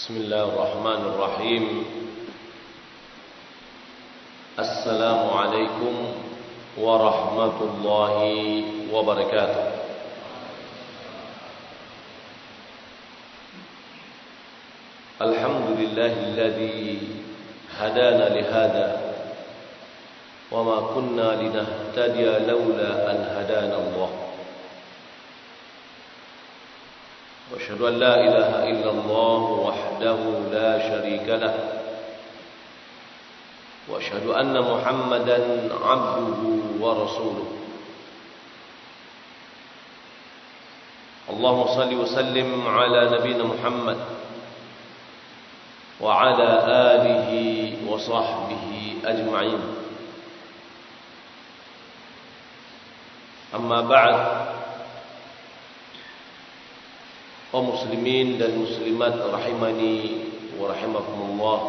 بسم الله الرحمن الرحيم. السلام عليكم ورحمة الله وبركاته. الحمد لله الذي هدانا لهذا وما كنا لنهتدي لولا أن هدانا الله. وأشهد أن لا إله إلا الله وحده لا شريك له. وأشهد أن محمدا عبده ورسوله. اللهم صل وسلم على نبينا محمد وعلى آله وصحبه أجمعين. أما بعد kaum muslimin dan muslimat rahimani wa rahimakumullah.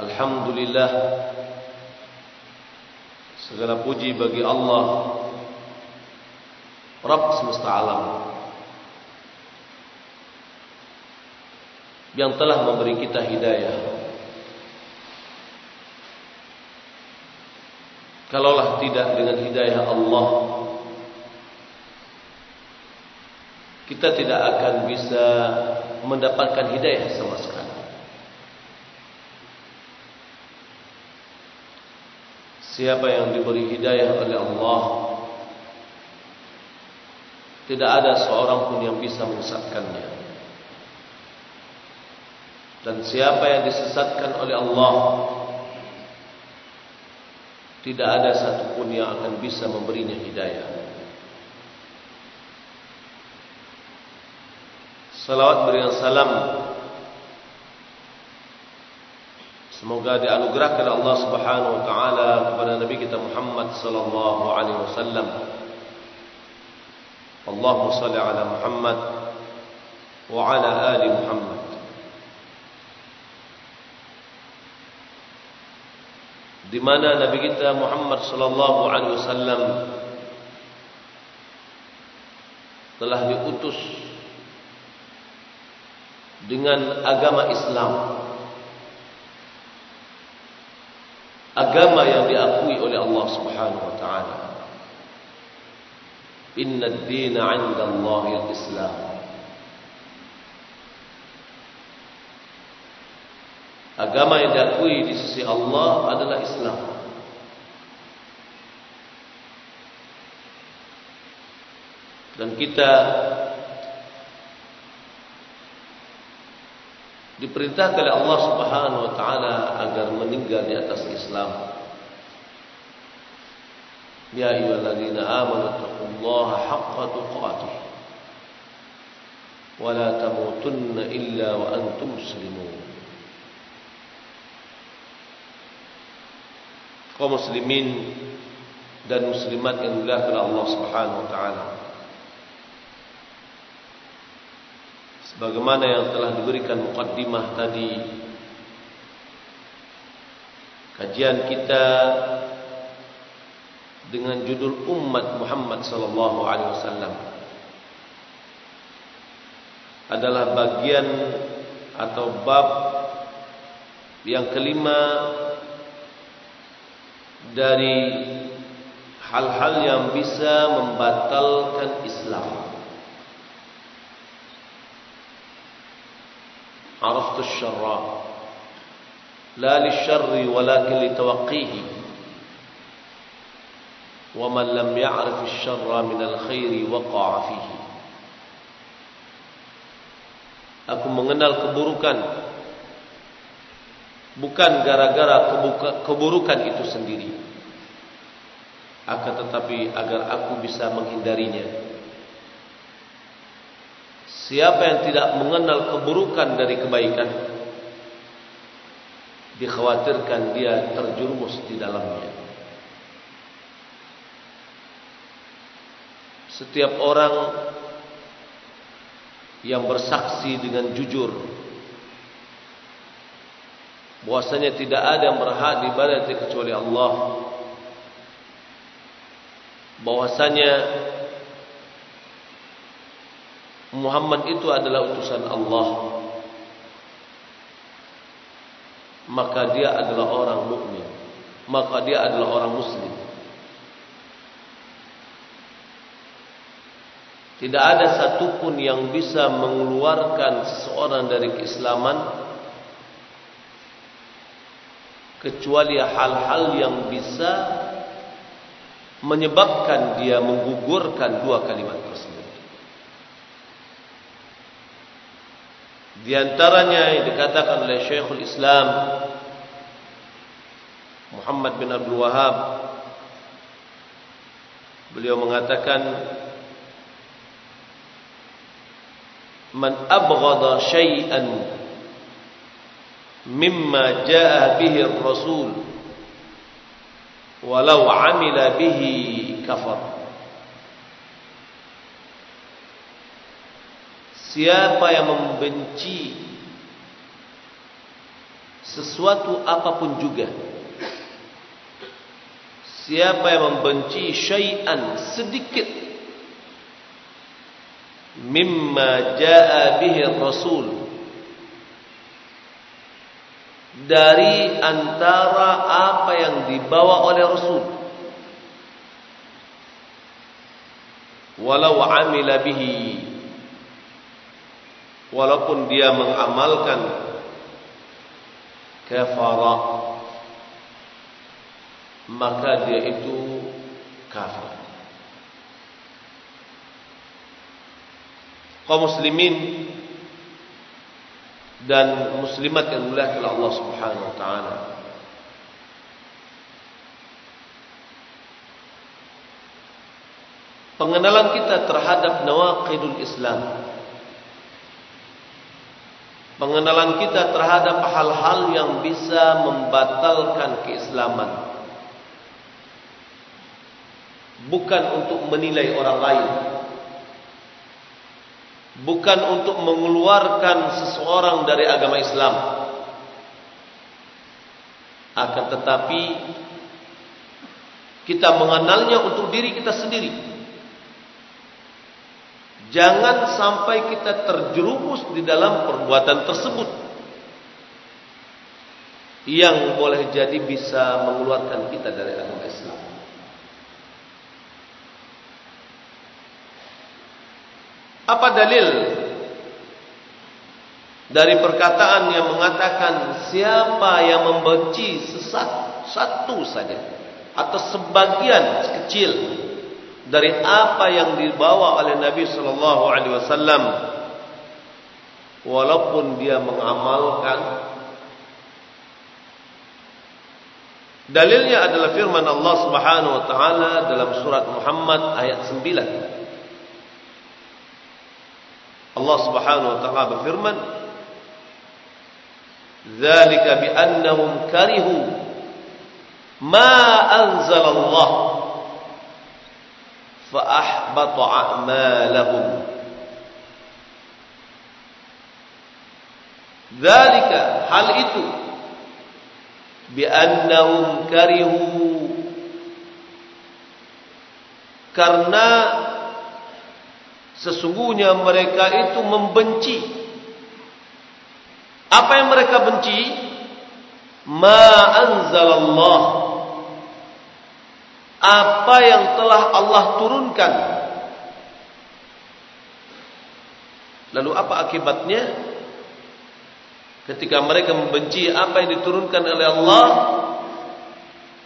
Alhamdulillah segala puji bagi Allah Rabb semesta alam yang telah memberi kita hidayah. Kalaulah tidak dengan hidayah Allah kita tidak akan bisa mendapatkan hidayah sama sekali. Siapa yang diberi hidayah oleh Allah tidak ada seorang pun yang bisa menyesatkannya. Dan siapa yang disesatkan oleh Allah tidak ada satupun yang akan bisa memberinya hidayah. Salawat berikan salam Semoga dianugerahkan Allah Subhanahu wa taala kepada nabi kita Muhammad sallallahu alaihi wasallam. Allahumma shalli ala Muhammad wa ala ali Muhammad. Di mana nabi kita Muhammad sallallahu alaihi wasallam telah diutus dengan agama Islam. Agama yang diakui oleh Allah Subhanahu wa taala. Inna ad-din 'inda Allah al-Islam. Agama yang diakui di sisi Allah adalah Islam. Dan kita diperintahkan oleh Allah Subhanahu wa taala agar meninggal di atas Islam. Ya ayyuhalladzina amanu taqullaha haqqa tuqatih wa la tamutunna illa wa antum muslimun. Kaum muslimin dan muslimat yang dimuliakan Allah Subhanahu wa taala. Bagaimana yang telah diberikan mukaddimah tadi. Kajian kita Dengan judul Umat Muhammad Sallallahu Alaihi Wasallam Adalah bagian Atau bab Yang kelima Dari Hal-hal yang bisa membatalkan Islam عرفت الشر لا للشر ولكن لتوقيه ومن لم يعرف الشر من الخير وقع فيه Aku mengenal keburukan Bukan gara-gara keburukan itu sendiri Akan tetapi agar aku bisa menghindarinya Siapa yang tidak mengenal keburukan dari kebaikan Dikhawatirkan dia terjerumus di dalamnya. Setiap orang Yang bersaksi dengan jujur bahwasanya tidak ada yang berhak diibadati kecuali Allah. Bahwasanya Muhammad itu adalah utusan Allah. Maka dia adalah orang mukmin. Maka dia adalah orang muslim. Tidak ada satupun yang bisa mengeluarkan seseorang dari keislaman kecuali hal-hal yang bisa menyebabkan dia menggugurkan dua kalimat tersebut. Di antaranya yang dikatakan oleh Syekhul Islam Muhammad bin Abdul Wahab beliau mengatakan man abghada syai'an mimma jaa bihi ar-rasul walau amila bihi kafar siapa yang membenci sesuatu apapun juga siapa yang membenci syai'an sedikit mimma jaa bihi rasul dari antara apa yang dibawa oleh Rasul. Walau amila bihi walaupun dia mengamalkan kafara maka dia itu kafir. Kaum muslimin dan muslimat yang mulia oleh Allah Subhanahu wa taala. Pengenalan kita terhadap nawaqidul Islam. Pengenalan kita terhadap hal-hal yang bisa membatalkan keislaman. Bukan untuk menilai orang lain. Bukan untuk mengeluarkan seseorang dari agama Islam. Akan tetapi kita mengenalnya untuk diri kita sendiri jangan sampai kita terjerumus di dalam perbuatan tersebut. Yang boleh jadi bisa mengeluarkan kita dari agama Islam. Apa dalil dari perkataan yang mengatakan siapa yang membenci sesat satu saja atau sebagian kecil dari apa yang dibawa oleh Nabi sallallahu alaihi wasallam. Walaupun dia mengamalkan. Dalilnya adalah firman Allah Subhanahu wa taala dalam surat Muhammad ayat 9 Allah Subhanahu wa taala berfirman Zalika bi annahum karihu ma anzal Allah ahbata a'malahum Zalika hal itu. annahum karihu karena Sesungguhnya mereka itu membenci. Apa yang mereka benci? Ma anzalallah Apa yang telah Allah turunkan. Lalu apa akibatnya? Ketika mereka membenci apa yang diturunkan oleh Allah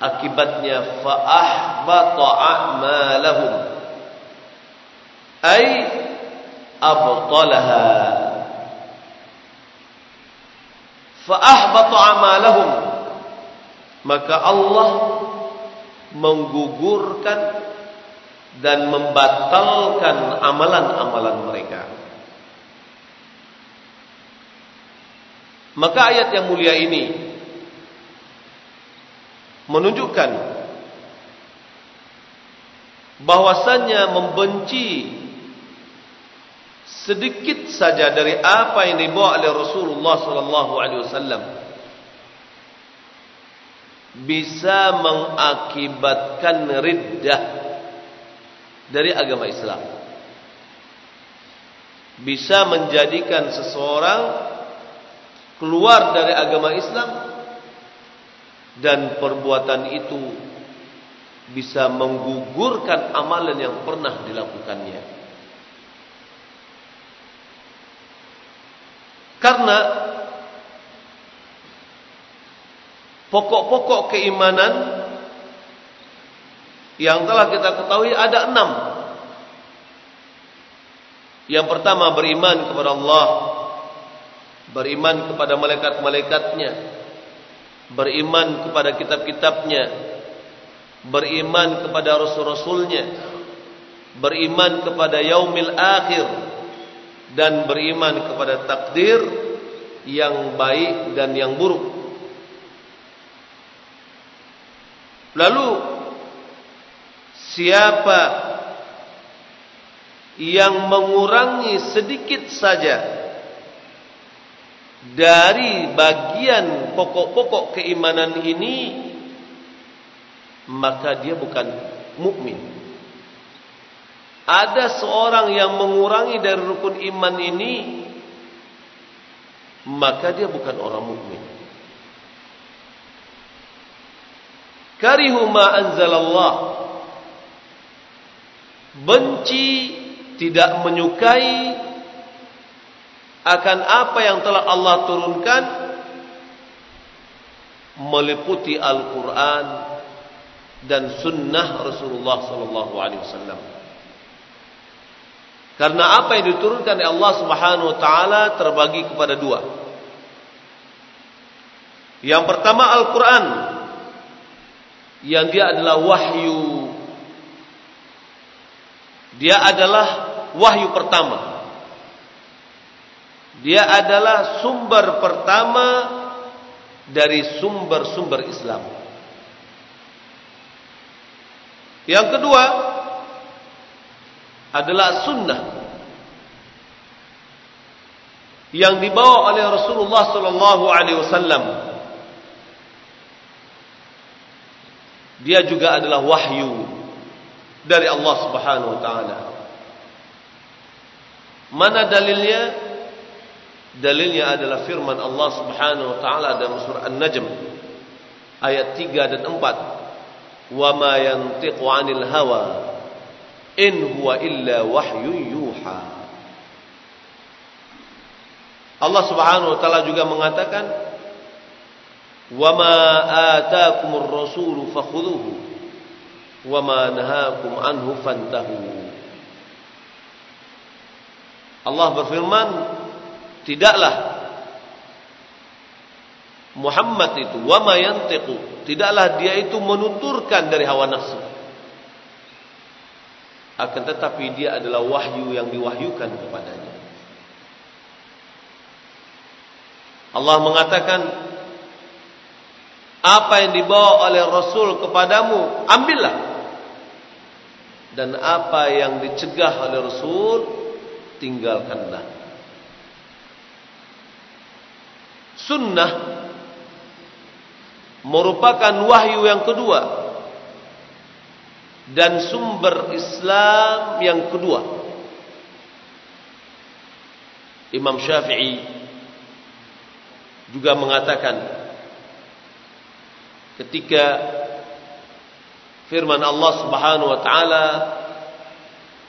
Akibatnya Fa'ahbata a'malahum. Ay abtalaha. Fa ahbata amalahum. Maka Allah menggugurkan dan membatalkan amalan-amalan mereka. Maka ayat yang mulia ini menunjukkan bahwasannya membenci sedikit saja dari apa yang dibawa oleh Rasulullah sallallahu alaihi wasallam bisa mengakibatkan riddah dari agama Islam. bisa menjadikan seseorang keluar dari agama Islam dan perbuatan itu bisa menggugurkan amalan yang pernah dilakukannya. Karena pokok-pokok keimanan yang telah kita ketahui ada enam. Yang pertama beriman kepada Allah, beriman kepada malaikat-malaikatnya, beriman kepada kitab-kitabnya, beriman kepada rasul-rasulnya, beriman kepada yaumil akhir, dan beriman kepada takdir yang baik dan yang buruk. Lalu siapa yang mengurangi sedikit saja dari bagian pokok-pokok keimanan ini maka dia bukan mukmin. Ada seorang yang mengurangi dari rukun iman ini maka dia bukan orang mukmin. Karihu ma anzalallah benci tidak menyukai akan apa yang telah Allah turunkan meliputi Al-Quran dan Sunnah Rasulullah Sallallahu Alaihi Wasallam. Karena apa yang diturunkan oleh Allah Subhanahu Wa Taala terbagi kepada dua. Yang pertama Al-Quran, yang dia adalah wahyu. Dia adalah wahyu pertama. Dia adalah sumber pertama dari sumber-sumber Islam. Yang kedua adalah sunnah yang dibawa oleh Rasulullah sallallahu alaihi wasallam. Dia juga adalah wahyu dari Allah Subhanahu wa taala. Mana dalilnya? Dalilnya adalah firman Allah Subhanahu wa taala dalam surah An-Najm ayat 3 dan 4. Wa ma yantiqu 'anil hawa in huwa illa wahyun yuha. Allah Subhanahu wa taala juga mengatakan ataakumur rasulu fakhudhuhu wa ma nahakum anhu fantahu. Allah berfirman tidaklah Muhammad itu wama yantiqu tidaklah dia itu menuturkan dari hawa nafsu akan tetapi dia adalah wahyu yang diwahyukan kepadanya Allah mengatakan apa yang dibawa oleh Rasul kepadamu ambillah. Dan apa yang dicegah oleh Rasul tinggalkanlah. Sunnah merupakan wahyu yang kedua dan sumber Islam yang kedua. Imam Syafi'i juga mengatakan ketika firman Allah Subhanahu wa taala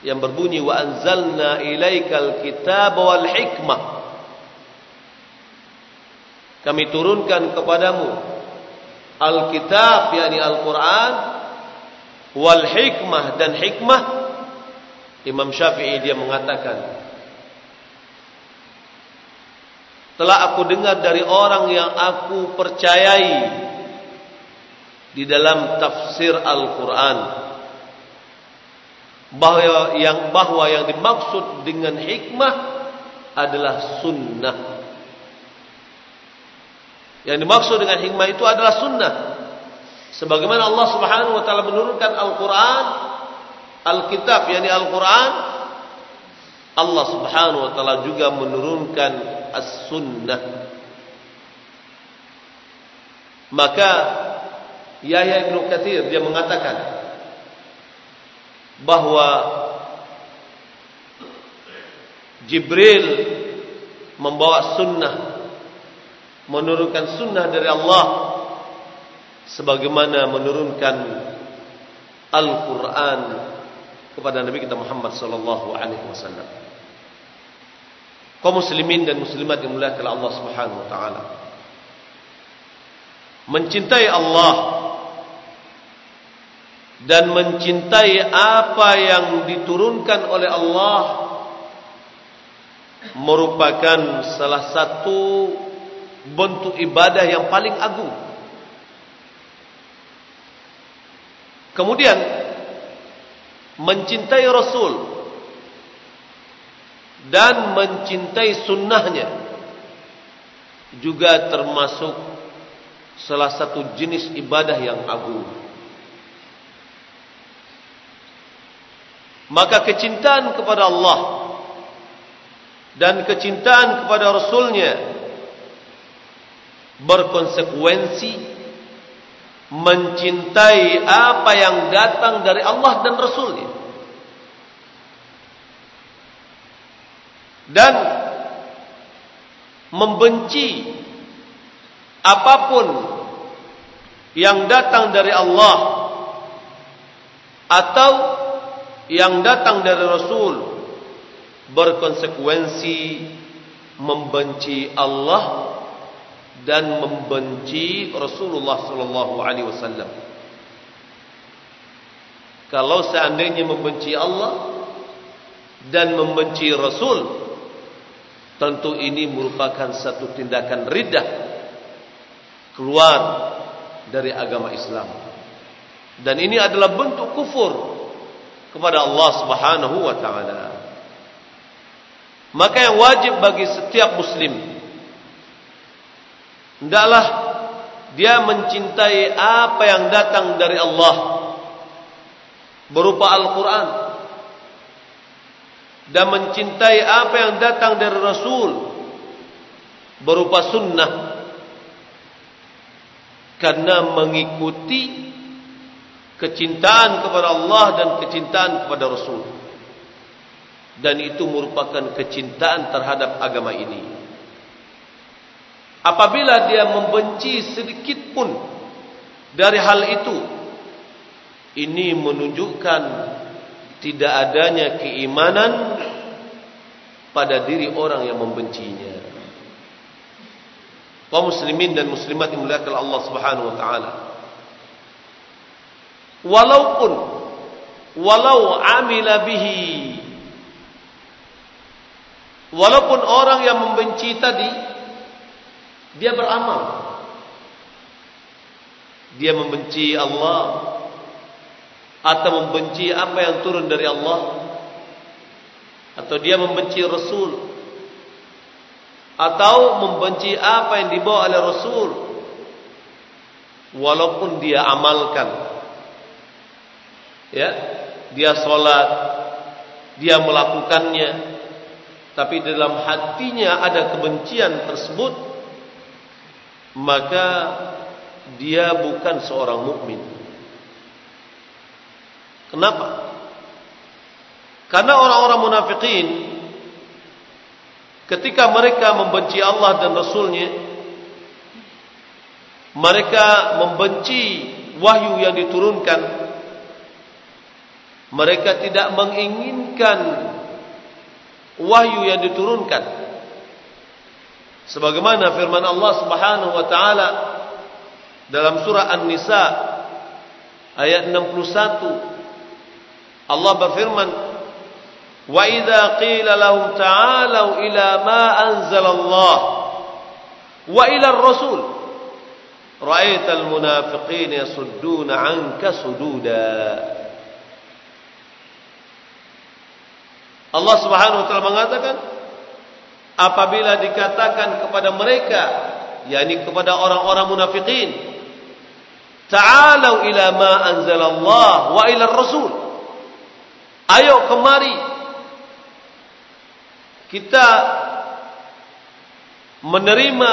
yang berbunyi wa anzalna ilaikal kitaba wal hikmah. Kami turunkan kepadamu Alkitab yakni Al-Quran wal hikmah dan hikmah. Imam Syafi'i dia mengatakan telah aku dengar dari orang yang aku percayai di dalam tafsir Al-Quran bahwa yang bahwa yang dimaksud dengan hikmah adalah sunnah yang dimaksud dengan hikmah itu adalah sunnah. Sebagaimana Allah Subhanahu wa taala menurunkan Al-Qur'an, Al-Kitab yakni Al-Qur'an, Allah Subhanahu wa taala juga menurunkan As-Sunnah. Maka Yahya bin Katsir dia mengatakan bahwa Jibril membawa sunnah menurunkan sunnah dari Allah sebagaimana menurunkan Al-Quran kepada Nabi kita Muhammad sallallahu alaihi wasallam. Kaum muslimin dan muslimat yang mulia Allah Subhanahu wa taala. Mencintai Allah dan mencintai apa yang diturunkan oleh Allah merupakan salah satu bentuk ibadah yang paling agung. Kemudian mencintai Rasul dan mencintai sunnahnya juga termasuk salah satu jenis ibadah yang agung. Maka kecintaan kepada Allah dan kecintaan kepada Rasulnya berkonsekuensi mencintai apa yang datang dari Allah dan Rasulnya. Dan membenci apapun yang datang dari Allah atau yang datang dari Rasul berkonsekuensi membenci Allah dan membenci Rasulullah sallallahu alaihi wasallam. Kalau seandainya membenci Allah dan membenci Rasul, tentu ini merupakan satu tindakan riddah keluar dari agama Islam. Dan ini adalah bentuk kufur kepada Allah Subhanahu wa taala. Maka yang wajib bagi setiap muslim Hendaklah dia mencintai apa yang datang dari Allah berupa Al-Quran dan mencintai apa yang datang dari Rasul berupa sunnah karena mengikuti kecintaan kepada Allah dan kecintaan kepada Rasul. Dan itu merupakan kecintaan terhadap agama ini. Apabila dia membenci sedikit pun dari hal itu ini menunjukkan tidak adanya keimanan pada diri orang yang membencinya. Kaum muslimin dan muslimat yang Allah Subhanahu wa taala walaupun walau amila bihi walaupun orang yang membenci tadi dia beramal. Dia membenci Allah atau membenci apa yang turun dari Allah atau dia membenci Rasul atau membenci apa yang dibawa oleh Rasul walaupun dia amalkan ya dia solat dia melakukannya tapi dalam hatinya ada kebencian tersebut maka dia bukan seorang mukmin. Kenapa? Karena orang-orang munafikin ketika mereka membenci Allah dan Rasulnya, mereka membenci wahyu yang diturunkan. Mereka tidak menginginkan wahyu yang diturunkan. Sebagaimana firman Allah Subhanahu wa taala dalam surah An-Nisa ayat 61 Allah berfirman wa idza qila lahum ta'alu ila ma anzala Allah wa ila ar-rasul. Ra'aita al-munafiqin yasudduna 'anka sududa Allah Subhanahu wa taala mengatakan apabila dikatakan kepada mereka yakni kepada orang-orang munafikin ta'alu ila ma anzalallah wa ila rasul ayo kemari kita menerima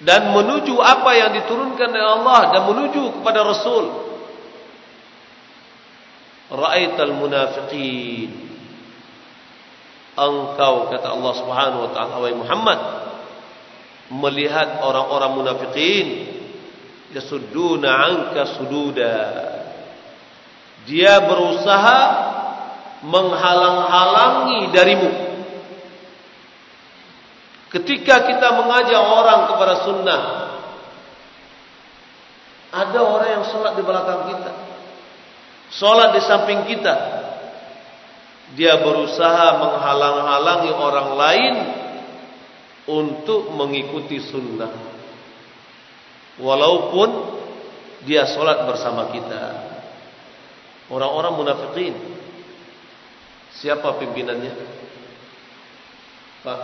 dan menuju apa yang diturunkan oleh Allah dan menuju kepada Rasul. Ra'aital munafiqin. Engkau kata Allah Subhanahu wa taala wahai Muhammad melihat orang-orang munafikin yasudduna anka sududa. Dia berusaha menghalang-halangi darimu. Ketika kita mengajak orang kepada sunnah ada orang yang sholat di belakang kita sholat di samping kita. Dia berusaha menghalang-halangi orang lain untuk mengikuti sunnah. Walaupun dia solat bersama kita. Orang-orang munafikin. Siapa pimpinannya? Pak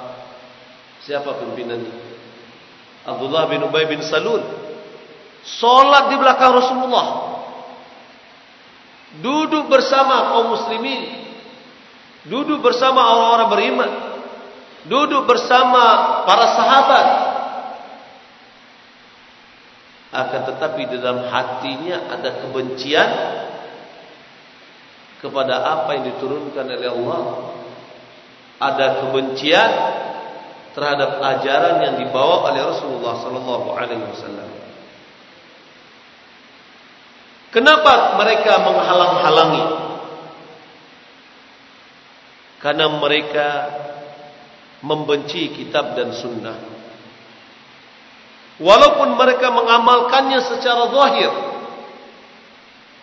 siapa pimpinannya? Abdullah bin Ubay bin Salul. Solat di belakang Rasulullah duduk bersama kaum muslimin. Duduk bersama orang-orang beriman. Duduk bersama para sahabat. Akan tetapi di dalam hatinya ada kebencian kepada apa yang diturunkan oleh Allah. Ada kebencian terhadap ajaran yang dibawa oleh Rasulullah sallallahu alaihi wasallam kenapa mereka menghalang-halangi karena mereka membenci kitab dan sunnah. Walaupun mereka mengamalkannya secara zahir,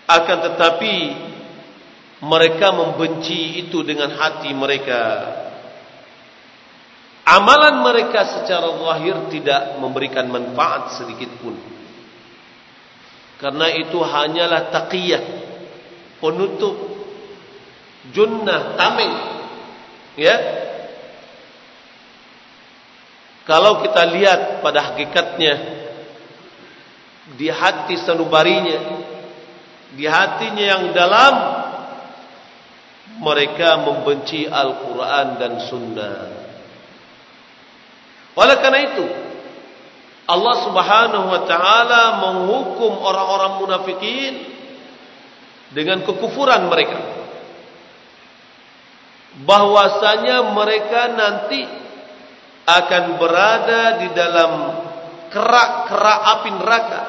akan tetapi mereka membenci itu dengan hati mereka. Amalan mereka secara zahir tidak memberikan manfaat sedikit pun. Karena itu hanyalah taqiyah, penutup, junnah, tameng Ya. Kalau kita lihat pada hakikatnya di hati sanubarinya, di hatinya yang dalam mereka membenci Al-Quran dan Sunnah. Oleh karena itu, Allah Subhanahu Wa Taala menghukum orang-orang munafikin dengan kekufuran mereka. Bahwasanya mereka nanti akan berada di dalam kerak-kerak api neraka.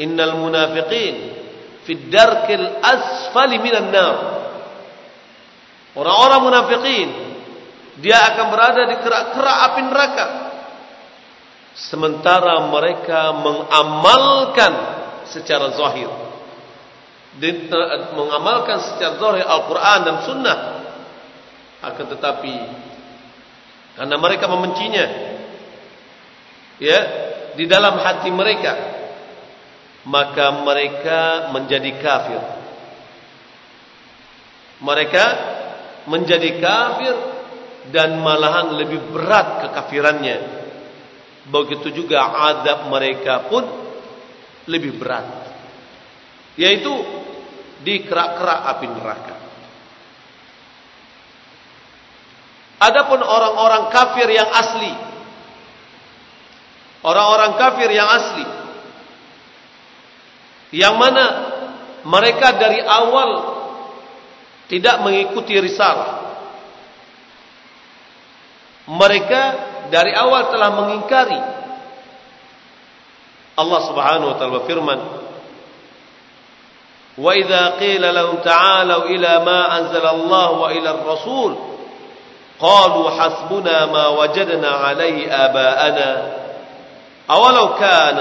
Innal munafiqin fi darkil asfali minan nar. Orang-orang munafiqin dia akan berada di kerak-kerak api neraka sementara mereka mengamalkan secara zahir. Mengamalkan secara zahir Al-Quran dan Sunnah. Akan tetapi karena mereka membencinya ya di dalam hati mereka maka mereka menjadi kafir. Mereka menjadi kafir dan malahan lebih berat kekafirannya begitu juga adab mereka pun lebih berat. Yaitu di kerak-kerak api neraka. Adapun orang-orang kafir yang asli. Orang-orang kafir yang asli. Yang mana mereka dari awal Tidak mengikuti risalah. Mereka dari awal telah mengingkari Allah subhanahu wa ta'ala berfirman Wa idha qila lahum ta'alau ila ma anzala Allah wa ila rasul قالوا حسبنا ما وجدنا عليه آباءنا أولو كان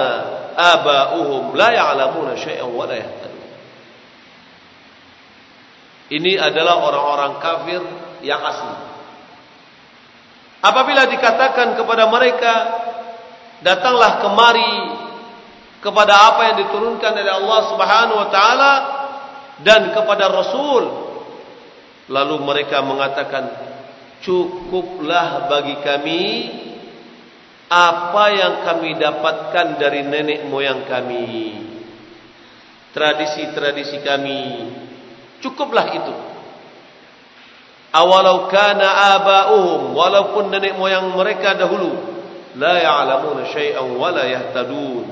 آباؤهم لا يعلمون شيئا ولا يهتدون Ini adalah orang-orang kafir yang asli. Apabila dikatakan kepada mereka, datanglah kemari kepada apa yang diturunkan oleh Allah Subhanahu wa taala dan kepada Rasul. Lalu mereka mengatakan, cukuplah bagi kami apa yang kami dapatkan dari nenek moyang kami tradisi-tradisi kami cukuplah itu awalau kana aba'uhum walaupun nenek moyang mereka dahulu la ya'lamuna syai'an wa la yahtadun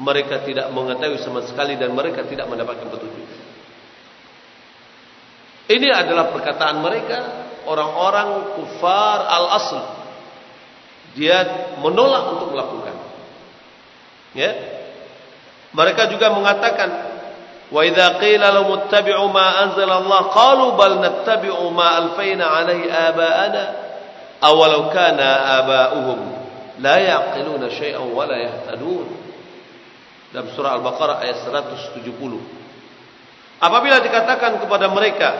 mereka tidak mengetahui sama sekali dan mereka tidak mendapatkan petunjuk ini adalah perkataan mereka orang-orang kufar al-asl. Dia menolak untuk melakukan. Ya. Mereka juga mengatakan qila lahum ittabi'u ma anzala Allah qalu bal nattabi'u ma alfayna 'alayhi aba'ana awalau kana aba'uhum la ya'qiluna shay'an wa la yahtadun. Dalam surah Al-Baqarah ayat 170. Apabila dikatakan kepada mereka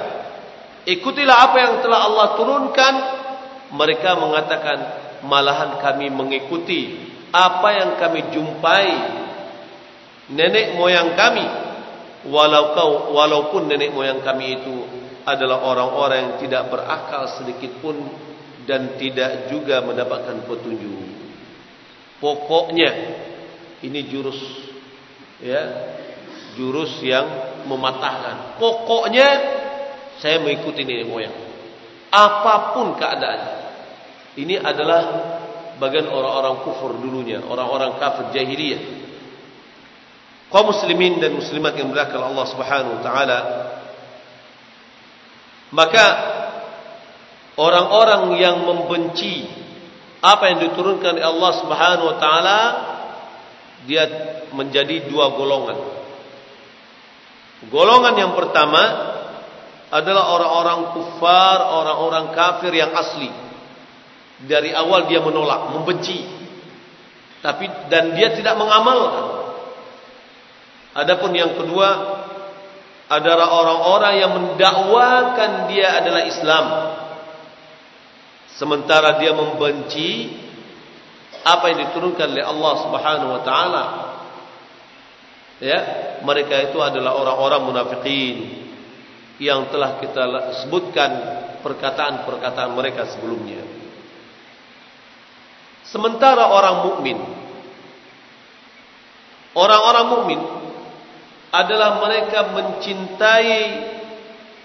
ikutilah apa yang telah Allah turunkan mereka mengatakan malahan kami mengikuti apa yang kami jumpai nenek moyang kami walau kau walaupun nenek moyang kami itu adalah orang-orang yang tidak berakal sedikit pun dan tidak juga mendapatkan petunjuk pokoknya ini jurus ya jurus yang mematahkan pokoknya saya mengikuti nenek moyang. Apapun keadaannya. Ini adalah bagian orang-orang kufur dulunya, orang-orang kafir jahiliyah. Kaum muslimin dan muslimat yang berkah Allah Subhanahu wa taala maka orang-orang yang membenci apa yang diturunkan oleh Allah Subhanahu wa taala dia menjadi dua golongan. Golongan yang pertama adalah orang-orang kufar, orang-orang kafir yang asli. Dari awal dia menolak, membenci. Tapi dan dia tidak mengamalkan. Adapun yang kedua adalah orang-orang yang mendakwakan dia adalah Islam. Sementara dia membenci apa yang diturunkan oleh Allah Subhanahu wa taala. Ya, mereka itu adalah orang-orang munafikin yang telah kita sebutkan perkataan-perkataan mereka sebelumnya. Sementara orang mukmin, orang-orang mukmin adalah mereka mencintai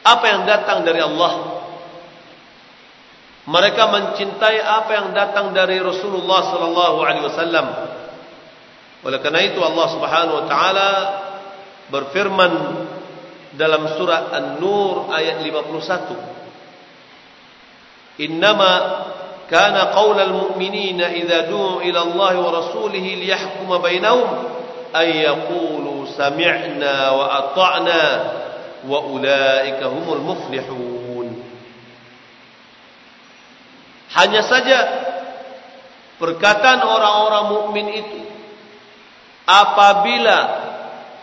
apa yang datang dari Allah. Mereka mencintai apa yang datang dari Rasulullah sallallahu alaihi wasallam. Oleh karena itu Allah Subhanahu wa taala berfirman dalam surah An-Nur ayat 51 Innama kana qaulal mu'minina idza du'u ila Allah wa rasulih liyahkuma bainahum ay yaqulu sami'na wa ata'na wa ulaika humul muflihun. Hanya saja perkataan orang-orang mukmin itu apabila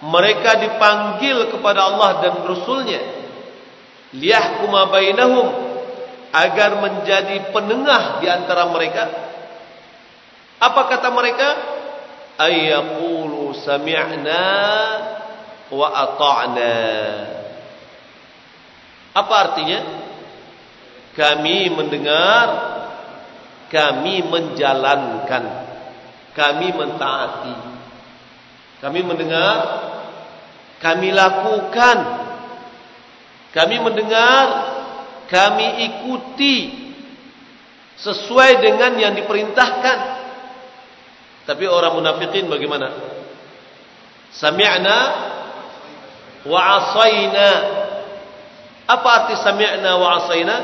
mereka dipanggil kepada Allah dan Rasulnya liyahkuma bainahum agar menjadi penengah di antara mereka apa kata mereka? Ayyaqulu sami'na wa ata'na apa artinya kami mendengar kami menjalankan kami mentaati kami mendengar, kami lakukan, kami mendengar, kami ikuti sesuai dengan yang diperintahkan. Tapi orang munafikin bagaimana? Sami'na wa asayna. Apa arti sami'na wa asayna?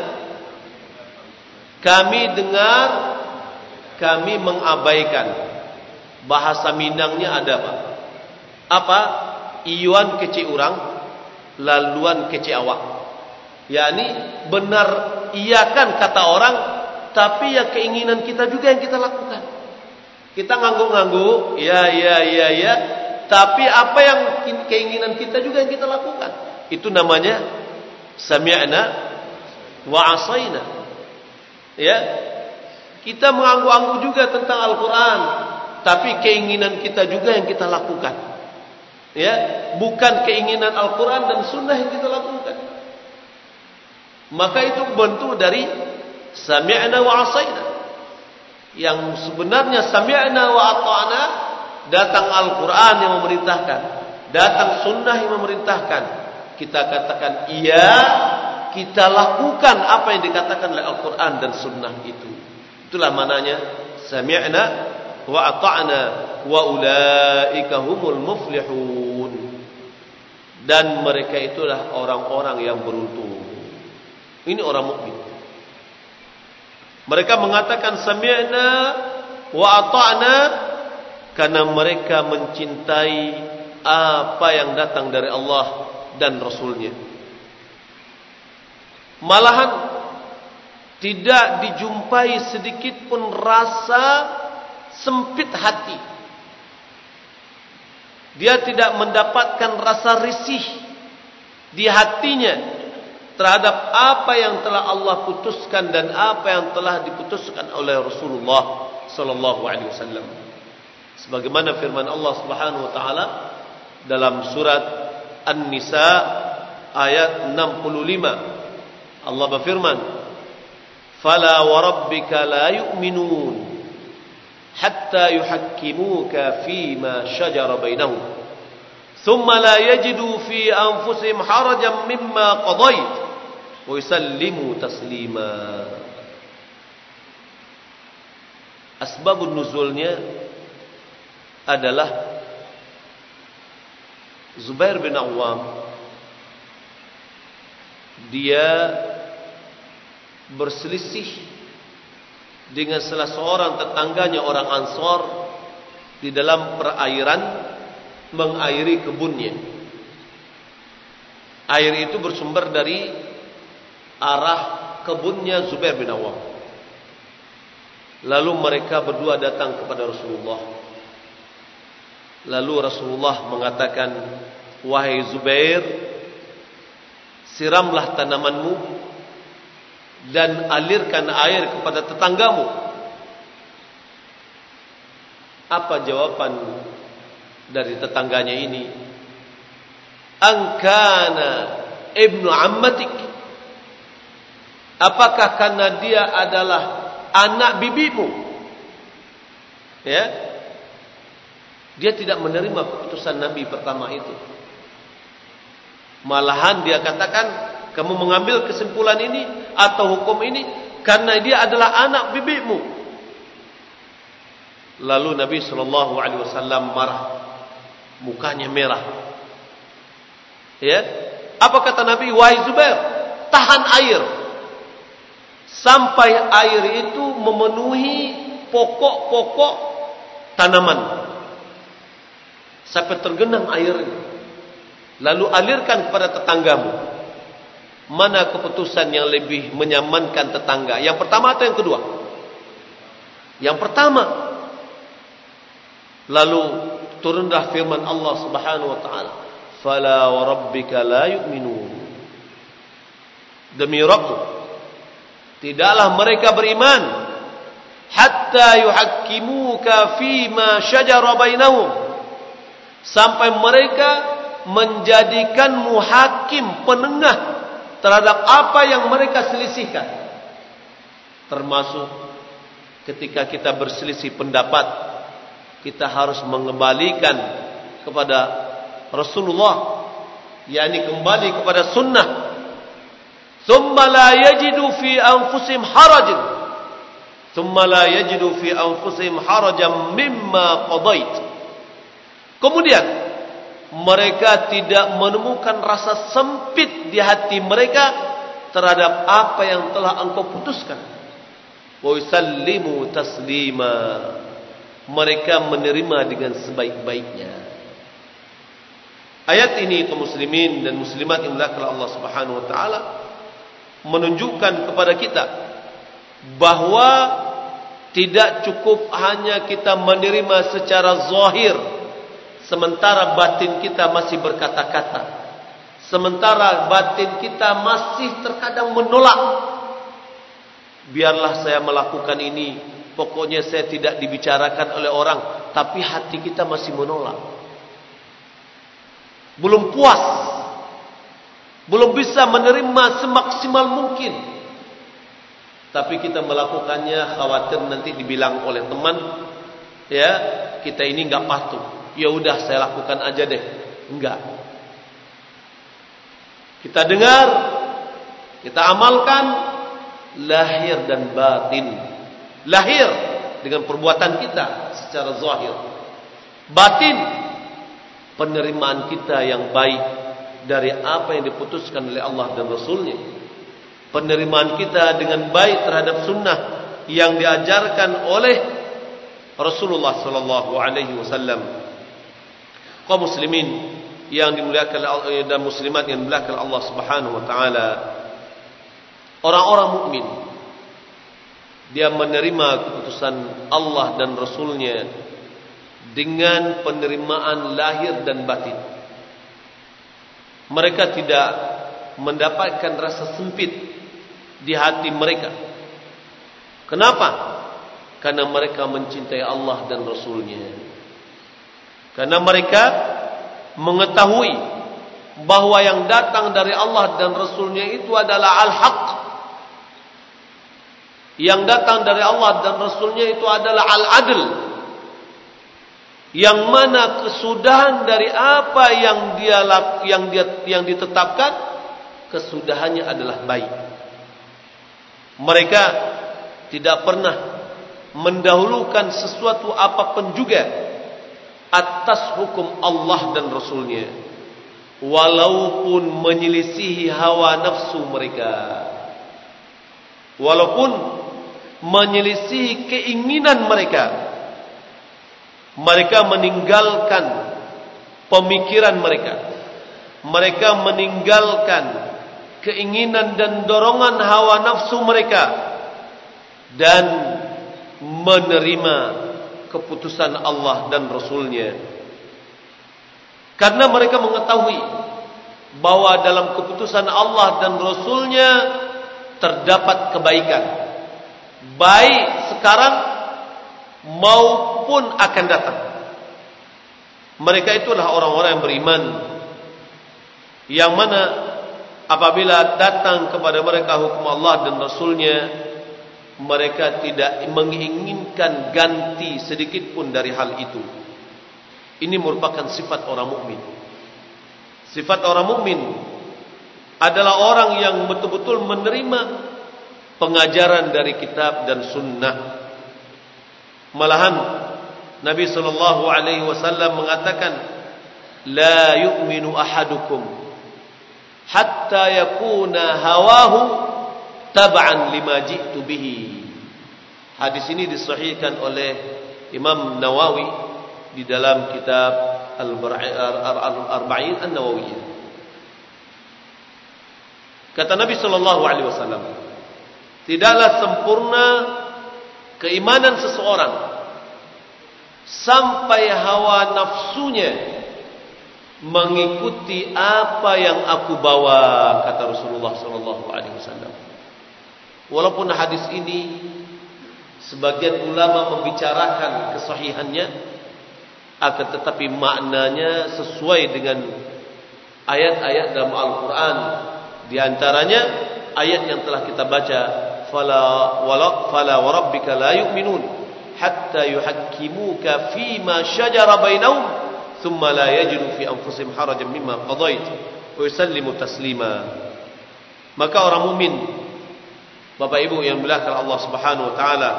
Kami dengar, kami mengabaikan. Bahasa Minangnya ada Pak apa iuan kecil orang laluan kecil awak yakni benar iakan kata orang tapi ya keinginan kita juga yang kita lakukan kita ngangguk-ngangguk ya ya ya ya tapi apa yang keinginan kita juga yang kita lakukan. Itu namanya sami'na wa asaina ya. Kita mengangguk-angguk juga tentang Al-Quran. Tapi keinginan kita juga yang kita lakukan. Ya. Bukan keinginan Al-Quran dan Sunnah yang kita lakukan. Maka itu bentuk dari sami'na wa asayna. Yang sebenarnya sami'na wa ata'na datang Al-Quran yang memerintahkan. Datang Sunnah yang memerintahkan. Kita katakan iya kita lakukan apa yang dikatakan oleh Al-Quran dan Sunnah itu. Itulah mananya sami'na wa ata'na wa ulaika humul muflihun. Dan mereka itulah orang-orang yang beruntung. Ini orang mukmin. Mereka mengatakan sami'na wa ata'na karena mereka mencintai apa yang datang dari Allah dan Rasulnya. Malahan tidak dijumpai sedikit pun rasa sempit hati. Dia tidak mendapatkan rasa risih di hatinya terhadap apa yang telah Allah putuskan dan apa yang telah diputuskan oleh Rasulullah sallallahu alaihi wasallam. Sebagaimana firman Allah Subhanahu wa taala dalam surat An-Nisa ayat 65. Allah berfirman, "Fala wa rabbika la yu'minun hatta yuhakkimuka fi ma shajara bainahum." ثم لا يجدوا في أنفسهم حرجا مما قضيت ويسلموا تسليما Asbabun nuzulnya adalah Zubair bin Awam dia berselisih dengan salah seorang tetangganya orang Ansor di dalam perairan mengairi kebunnya. Air itu bersumber dari arah kebunnya Zubair bin Awam. Lalu mereka berdua datang kepada Rasulullah. Lalu Rasulullah mengatakan, Wahai Zubair, siramlah tanamanmu dan alirkan air kepada tetanggamu. Apa jawaban dari tetangganya ini? Angkana ibnu ammatik. Apakah karena dia adalah anak bibimu? Ya dia tidak menerima keputusan nabi pertama itu malahan dia katakan kamu mengambil kesimpulan ini atau hukum ini karena dia adalah anak bibimu lalu nabi sallallahu alaihi wasallam marah mukanya merah. Ya. Apa kata Nabi? Wahai Zubair, tahan air. Sampai air itu memenuhi pokok-pokok tanaman. Sampai tergenang air. Lalu alirkan kepada tetanggamu. Mana keputusan yang lebih menyamankan tetangga? Yang pertama atau yang kedua? Yang pertama. Lalu turunlah firman Allah Subhanahu wa taala fala wa rabbika la yu'minun demi rabbmu tidaklah mereka beriman hatta yuhakkimuka fi ma shajara bainahum sampai mereka menjadikanmu hakim penengah terhadap apa yang mereka selisihkan. Termasuk ketika kita berselisih pendapat kita harus mengembalikan kepada Rasulullah yakni kembali kepada sunnah. Thumma la yajidu fi anfusihim haraj thumma la yajidu fi anfusihim harajan mimma qadait kemudian mereka tidak menemukan rasa sempit di hati mereka terhadap apa yang telah engkau putuskan wa yusallimu taslima mereka menerima dengan sebaik-baiknya. Ayat ini kaum muslimin dan muslimat yang dimuliakan Allah Subhanahu wa taala menunjukkan kepada kita bahawa tidak cukup hanya kita menerima secara zahir sementara batin kita masih berkata-kata. Sementara batin kita masih terkadang menolak. Biarlah saya melakukan ini Pokoknya saya tidak dibicarakan oleh orang, tapi hati kita masih menolak. Belum puas. Belum bisa menerima semaksimal mungkin. Tapi kita melakukannya khawatir nanti dibilang oleh teman, ya, kita ini enggak patuh. Ya udah saya lakukan aja deh. Enggak. Kita dengar, kita amalkan lahir dan batin lahir dengan perbuatan kita secara zahir batin penerimaan kita yang baik dari apa yang diputuskan oleh Allah dan Rasulnya penerimaan kita dengan baik terhadap sunnah yang diajarkan oleh Rasulullah sallallahu alaihi wasallam. Kaum muslimin yang dimuliakan dan muslimat yang dimuliakan Allah Subhanahu wa taala. Orang-orang mukmin dia menerima keputusan Allah dan Rasulnya dengan penerimaan lahir dan batin. Mereka tidak mendapatkan rasa sempit di hati mereka. Kenapa? Karena mereka mencintai Allah dan Rasulnya. Karena mereka mengetahui bahawa yang datang dari Allah dan Rasulnya itu adalah al-haq. Yang datang dari Allah dan Rasulnya itu adalah al-adl. Yang mana kesudahan dari apa yang dia yang dia yang ditetapkan kesudahannya adalah baik. Mereka tidak pernah mendahulukan sesuatu apapun juga atas hukum Allah dan Rasulnya. Walaupun menyelisihi hawa nafsu mereka. Walaupun menyelisih keinginan mereka. Mereka meninggalkan pemikiran mereka. Mereka meninggalkan keinginan dan dorongan hawa nafsu mereka. Dan menerima keputusan Allah dan Rasulnya. Karena mereka mengetahui bahwa dalam keputusan Allah dan Rasulnya terdapat kebaikan. Baik sekarang maupun akan datang. Mereka itulah orang-orang yang beriman. Yang mana apabila datang kepada mereka hukum Allah dan Rasulnya mereka tidak menginginkan ganti sedikit pun dari hal itu. Ini merupakan sifat orang mukmin. Sifat orang mukmin adalah orang yang betul-betul menerima pengajaran dari kitab dan sunnah. Malahan Nabi sallallahu alaihi wasallam mengatakan la yu'minu ahadukum hatta yakuna hawahu tab'an lima ji'tu bihi. Hadis ini disahihkan oleh Imam Nawawi di dalam kitab Al-Arba'in An-Nawawiyah. Kata Nabi sallallahu alaihi wasallam, Tidaklah sempurna keimanan seseorang sampai hawa nafsunya mengikuti apa yang aku bawa kata Rasulullah sallallahu alaihi wasallam. Walaupun hadis ini sebagian ulama membicarakan kesahihannya akan tetapi maknanya sesuai dengan ayat-ayat dalam Al-Qur'an. Di antaranya ayat yang telah kita baca fala wala fala warabbika la yu'minun hatta yuhakkimuka fima shajara bainahum thumma la yajidu fi anfusihim harajan mimma qadait wa yusallimu taslima. Maka orang mukmin Bapak Ibu yang dimuliakan Allah Subhanahu wa taala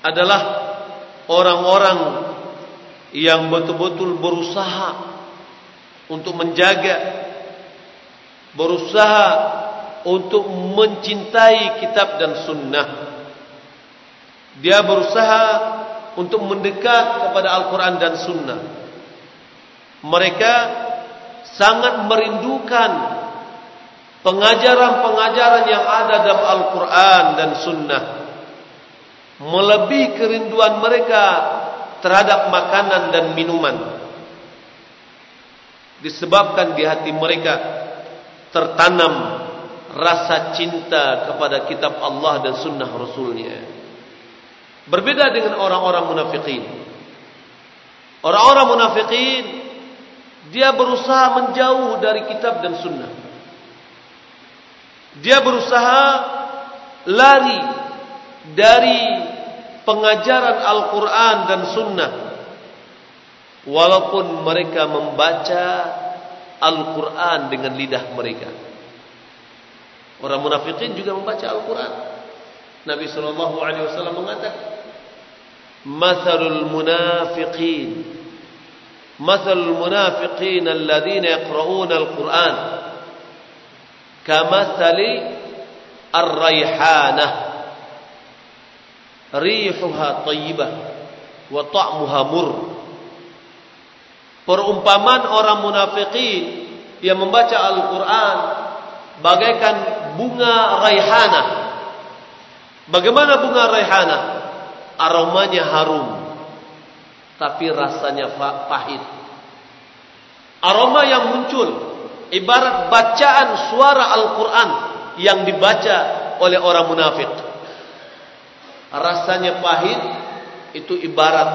adalah orang-orang yang betul-betul berusaha untuk menjaga berusaha untuk mencintai kitab dan sunnah. Dia berusaha untuk mendekat kepada Al-Quran dan sunnah. Mereka sangat merindukan pengajaran-pengajaran yang ada dalam Al-Quran dan sunnah. Melebihi kerinduan mereka terhadap makanan dan minuman. Disebabkan di hati mereka tertanam rasa cinta kepada kitab Allah dan sunnah Rasulnya. Berbeda dengan orang-orang munafikin. Orang-orang munafikin dia berusaha menjauh dari kitab dan sunnah. Dia berusaha lari dari pengajaran Al-Quran dan sunnah. Walaupun mereka membaca Al-Quran dengan lidah mereka. Orang munafikin juga membaca Al-Quran. Nabi wasallam mengatakan, "Mathalul munafiqin Mathalul munafiqin alladhina yaqra'una Al-Quran kamathali ar-rayhanah rihuha tayyibah wa ta'muha mur perumpamaan orang munafikin yang membaca Al-Quran bagaikan bunga raihana. Bagaimana bunga raihana? Aromanya harum tapi rasanya pahit. Aroma yang muncul ibarat bacaan suara Al-Quran yang dibaca oleh orang munafik rasanya pahit itu ibarat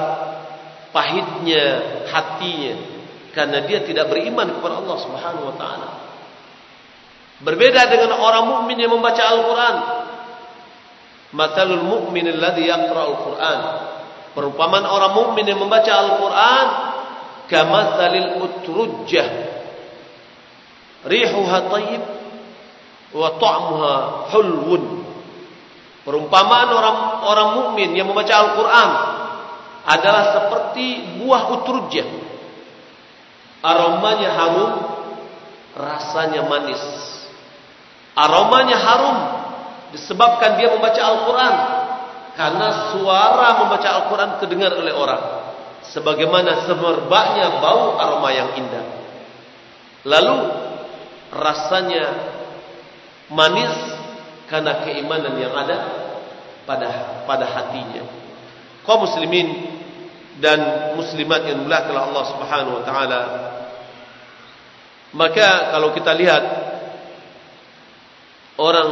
pahitnya hatinya karena dia tidak beriman kepada Allah Subhanahu wa taala. Berbeda dengan orang mukmin yang membaca Al-Qur'an. Matalul mu'min alladhi yaqra'ul Qur'an. Perumpamaan orang mukmin yang membaca Al-Qur'an kamathalil utrujjah. Rihuha thayyib wa ta'muha hulwun. Perumpamaan orang orang mukmin yang membaca Al-Qur'an adalah seperti buah utrujjah. Aromanya harum, rasanya manis. Aromanya harum disebabkan dia membaca Al-Qur'an karena suara membaca Al-Qur'an kedengar oleh orang sebagaimana semerbaknya bau aroma yang indah. Lalu rasanya manis karena keimanan yang ada pada pada hatinya. Kau muslimin dan muslimat yang dimuliakan Allah Subhanahu wa taala. Maka kalau kita lihat orang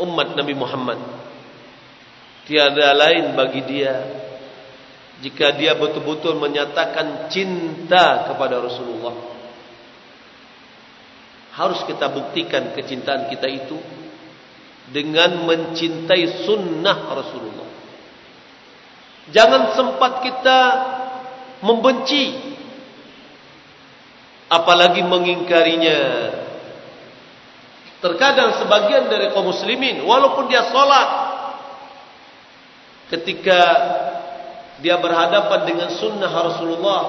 umat Nabi Muhammad tiada lain bagi dia jika dia betul-betul menyatakan cinta kepada Rasulullah harus kita buktikan kecintaan kita itu dengan mencintai sunnah Rasulullah. Jangan sempat kita membenci apalagi mengingkarinya. Terkadang sebagian dari kaum muslimin walaupun dia sholat ketika dia berhadapan dengan sunnah Rasulullah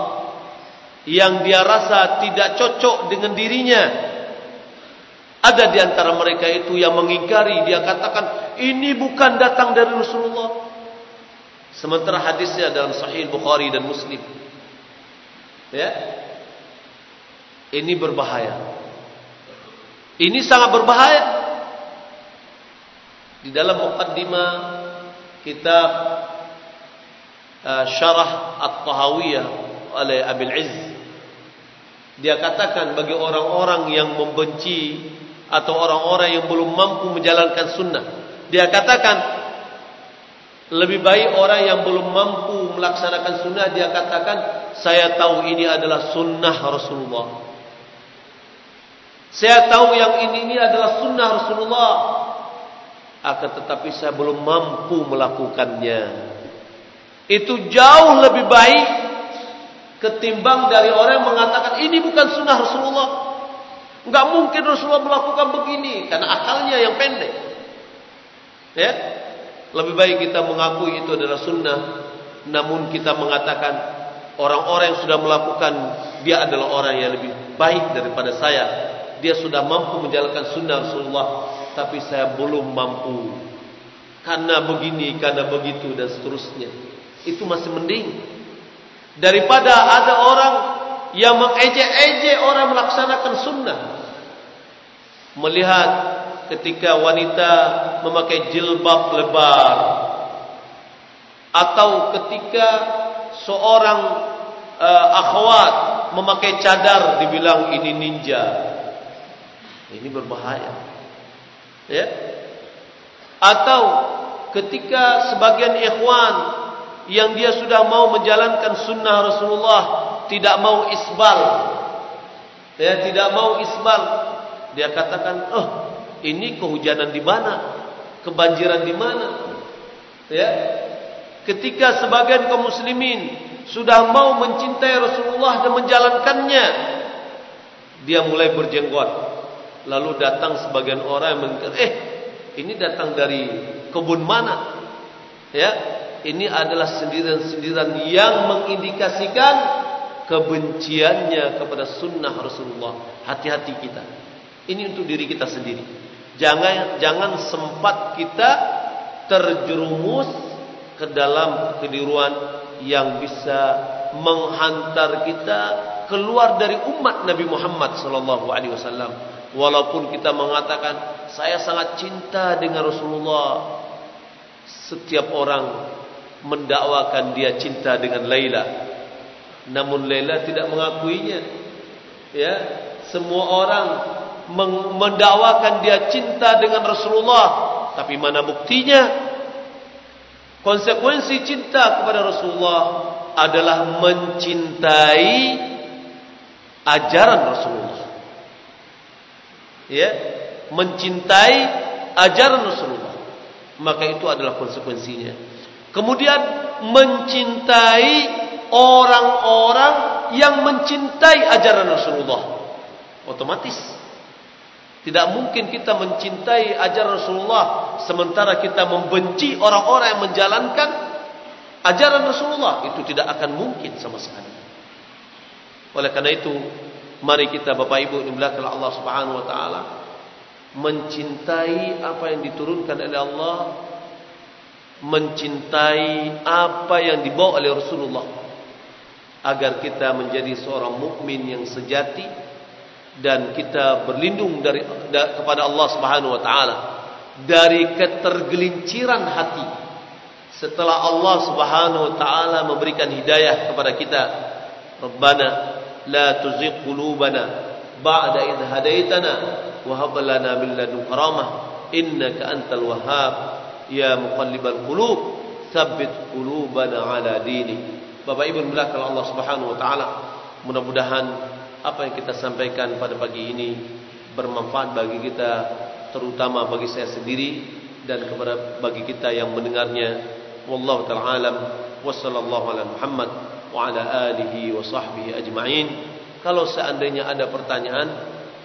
yang dia rasa tidak cocok dengan dirinya ada di antara mereka itu yang mengingkari dia katakan ini bukan datang dari Rasulullah. Sementara hadisnya dalam sahih Bukhari dan Muslim. Ya? Ini berbahaya. Ini sangat berbahaya. Di dalam mukaddimah kitab uh, syarah at-tahawiyah oleh Abil Izz dia katakan bagi orang-orang yang membenci atau orang-orang yang belum mampu menjalankan sunnah dia katakan lebih baik orang yang belum mampu melaksanakan sunnah dia katakan saya tahu ini adalah sunnah Rasulullah. Saya tahu yang ini ini adalah sunnah Rasulullah. Akan tetapi saya belum mampu melakukannya. Itu jauh lebih baik ketimbang dari orang yang mengatakan ini bukan sunnah Rasulullah. Enggak mungkin Rasulullah melakukan begini karena akalnya yang pendek. Ya, lebih baik kita mengakui itu adalah sunnah Namun kita mengatakan Orang-orang yang sudah melakukan Dia adalah orang yang lebih baik daripada saya. Dia sudah mampu menjalankan sunnah Rasulullah Tapi saya belum mampu. Karena begini, karena begitu dan seterusnya. Itu masih mending. Daripada ada orang Yang mengejek-ejek orang melaksanakan sunnah. Melihat ketika wanita memakai jilbab lebar. Atau ketika seorang uh, akhwat memakai cadar dibilang ini ninja. Ini berbahaya. Ya. Atau ketika sebagian ikhwan yang dia sudah mau menjalankan sunnah Rasulullah tidak mau isbal ya tidak mau isbal dia katakan oh ini kehujanan di mana? Kebanjiran di mana? Ya. Ketika sebagian kaum muslimin sudah mau mencintai Rasulullah dan menjalankannya, dia mulai berjenggot. Lalu datang sebagian orang yang mengatakan, "Eh, ini datang dari kebun mana?" Ya, ini adalah sindiran-sindiran yang mengindikasikan kebenciannya kepada sunnah Rasulullah. Hati-hati kita. Ini untuk diri kita sendiri. Jangan jangan sempat kita terjerumus ke dalam kekeliruan yang bisa menghantar kita keluar dari umat Nabi Muhammad sallallahu alaihi wasallam walaupun kita mengatakan saya sangat cinta dengan Rasulullah setiap orang mendakwakan dia cinta dengan Laila namun Laila tidak mengakuinya. Ya semua orang mendakwakan dia cinta dengan Rasulullah. Tapi mana buktinya? Konsekuensi cinta kepada Rasulullah adalah mencintai ajaran Rasulullah. Ya mencintai ajaran Rasulullah. Maka itu adalah konsekuensinya. Kemudian mencintai orang-orang yang mencintai ajaran Rasulullah otomatis tidak mungkin kita mencintai ajaran Rasulullah sementara kita membenci orang-orang yang menjalankan ajaran Rasulullah. Itu tidak akan mungkin sama sekali. Oleh karena itu, mari kita Bapak Ibu dimulakan Allah Subhanahu wa taala mencintai apa yang diturunkan oleh Allah, mencintai apa yang dibawa oleh Rasulullah agar kita menjadi seorang mukmin yang sejati dan kita berlindung dari da, kepada Allah Subhanahu wa taala dari ketergelinciran hati. Setelah Allah Subhanahu wa taala memberikan hidayah kepada kita Rabbana la tuzigh qulubana ba'da idh hadaitana wa hab lana min ladunka rahmah innaka antal wahhab. Ya muqallibal qulub tsabbit qulubana ala dinik Bapak Ibu mulakan Allah Subhanahu wa taala mudah-mudahan apa yang kita sampaikan pada pagi ini bermanfaat bagi kita terutama bagi saya sendiri dan kepada bagi kita yang mendengarnya. Wallahu taala alam. Wa sallallahu ala muhammad wa ala alihi wa sahbihi ajma'in. Kalau seandainya ada pertanyaan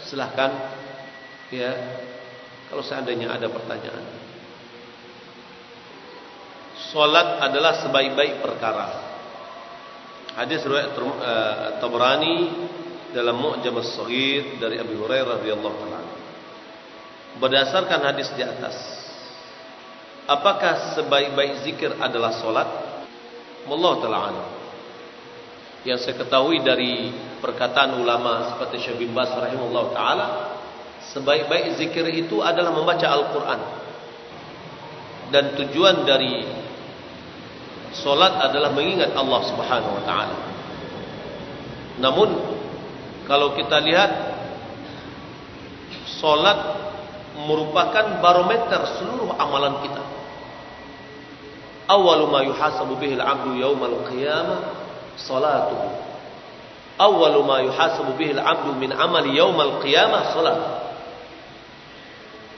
silahkan. Ya kalau seandainya ada pertanyaan. Salat adalah sebaik-baik perkara hadis riwayat uh, Tabrani dalam Mu'jam as-Saghir dari Abi Hurairah radhiyallahu anhu. Berdasarkan hadis di atas, apakah sebaik-baik zikir adalah salat? Allah taala Yang saya ketahui dari perkataan ulama seperti Syekh bin Baz rahimahullah taala, sebaik-baik zikir itu adalah membaca Al-Qur'an. Dan tujuan dari solat adalah mengingat Allah Subhanahu wa taala. Namun kalau kita lihat Solat merupakan barometer seluruh amalan kita. Awalu ma yuhasabu bihil abdu yawmal qiyamah Salatuhu Awalu ma yuhasabu abdu min amali yawmal qiyamah Salat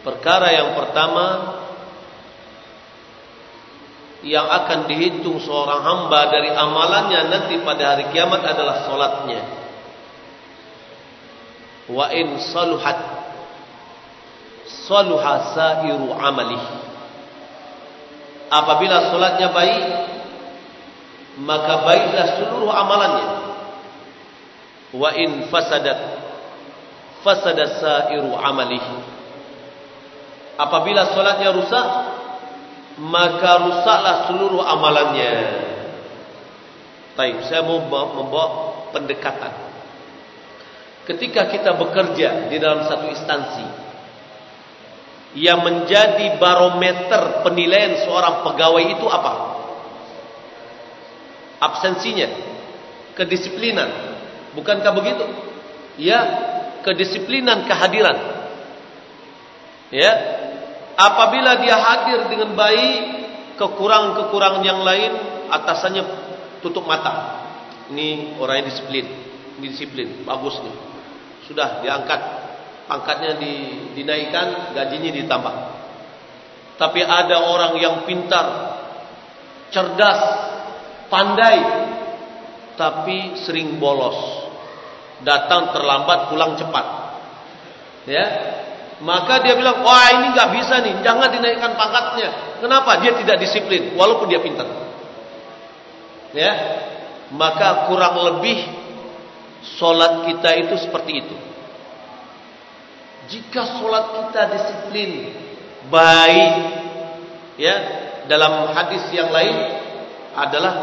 Perkara yang pertama Yang akan dihitung seorang hamba dari amalannya nanti pada hari kiamat adalah solatnya. Wa in saluhat saluha sairu amalih apabila salatnya baik maka baiklah seluruh amalannya. Wa in fasadat fasada sairu amalih apabila salatnya rusak maka rusaklah seluruh amalannya baik saya mau membawa pendekatan ketika kita bekerja di dalam satu instansi yang menjadi barometer penilaian seorang pegawai itu apa? Absensinya, kedisiplinan. Bukankah begitu? Ya, kedisiplinan kehadiran. Ya. Apabila dia hadir dengan baik, kekurangan-kekurangan yang lain atasannya tutup mata. Ini orang yang disiplin. Ini disiplin, bagus nih sudah diangkat pangkatnya di, dinaikkan gajinya ditambah tapi ada orang yang pintar cerdas pandai tapi sering bolos datang terlambat pulang cepat ya maka dia bilang wah ini nggak bisa nih jangan dinaikkan pangkatnya. Kenapa? Dia tidak disiplin walaupun dia pintar. Ya. Maka kurang lebih Solat kita itu seperti itu. Jika solat kita disiplin, baik, ya, dalam hadis yang lain adalah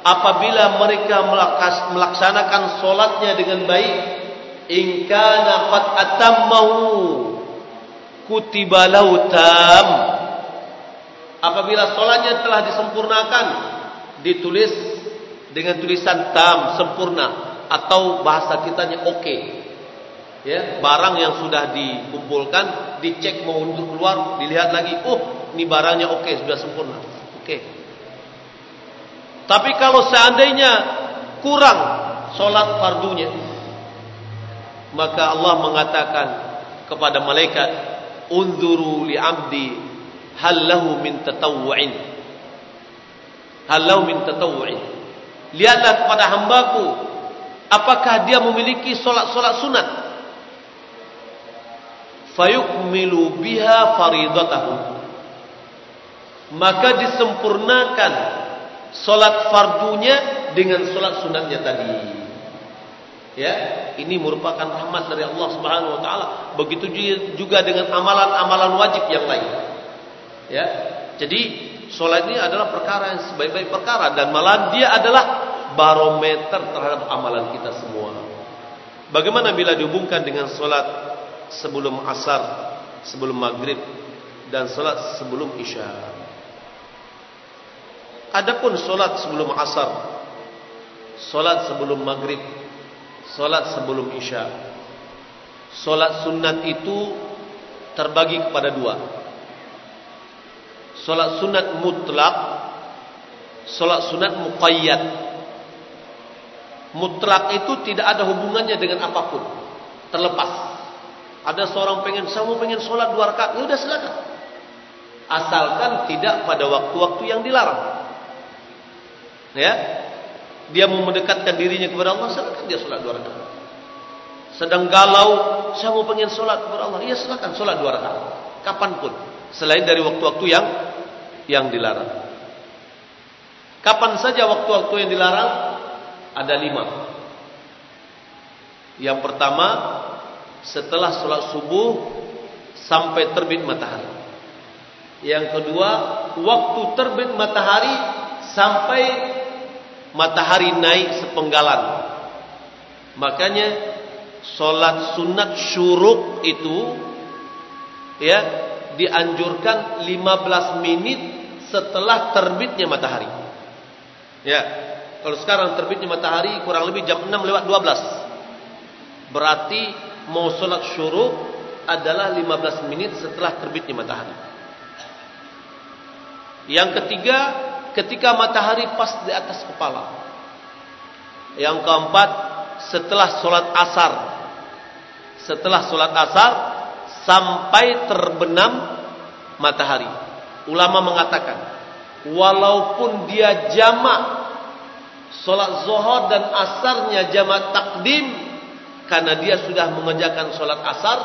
apabila mereka melaksanakan solatnya dengan baik in kana qad atammahu kutiba lautam apabila solatnya telah disempurnakan ditulis dengan tulisan tam sempurna atau bahasa kitanya oke okay. ya barang yang sudah dikumpulkan dicek mau untuk keluar dilihat lagi oh ini barangnya oke okay, sudah sempurna oke okay. tapi kalau seandainya kurang solat fardunya maka Allah mengatakan kepada malaikat unzuru li abdi hal lahu min tatawwu'in? Hal lahu min tatawwu'in? Lihatlah kepada hambaku apakah dia memiliki solat-solat sunat? Fayukmilu biha faridatahu. Maka disempurnakan solat fardunya dengan solat sunatnya tadi ya ini merupakan rahmat dari Allah Subhanahu wa taala. Begitu juga dengan amalan-amalan wajib yang lain. Ya jadi solat ini adalah perkara yang sebaik-baik perkara dan malah dia adalah barometer terhadap amalan kita semua. Bagaimana bila dihubungkan dengan solat sebelum asar sebelum maghrib dan solat sebelum isya? Adapun solat sebelum asar solat sebelum maghrib Solat sebelum isya. Solat sunat itu Terbagi kepada dua. Solat sunat mutlak Solat sunat muqayyad. Mutlak itu tidak ada hubungannya dengan apapun. Terlepas. Ada seorang pengen mau pengen solat dua rakaat. Ya sudah silakan. Asalkan tidak pada waktu-waktu yang dilarang. Ya dia mau mendekatkan dirinya kepada Allah, silakan dia solat dua rakaat. Sedang galau, saya mau pengen solat kepada Allah, iya silakan solat dua rakaat. Kapanpun, selain dari waktu-waktu yang yang dilarang. Kapan saja waktu-waktu yang dilarang? Ada lima. Yang pertama, setelah solat subuh sampai terbit matahari. Yang kedua, waktu terbit matahari sampai matahari naik sepenggalan. Makanya solat sunat syuruk itu ya dianjurkan 15 menit setelah terbitnya matahari. Ya, kalau sekarang terbitnya matahari kurang lebih jam 6 lewat 12. Berarti mau solat syuruk adalah 15 menit setelah terbitnya matahari. Yang ketiga, ketika matahari pas di atas kepala. Yang keempat, setelah solat asar. Setelah solat asar, sampai terbenam matahari. Ulama mengatakan, walaupun dia jamak, solat zuhur dan asarnya jamak takdim, karena dia sudah mengerjakan solat asar,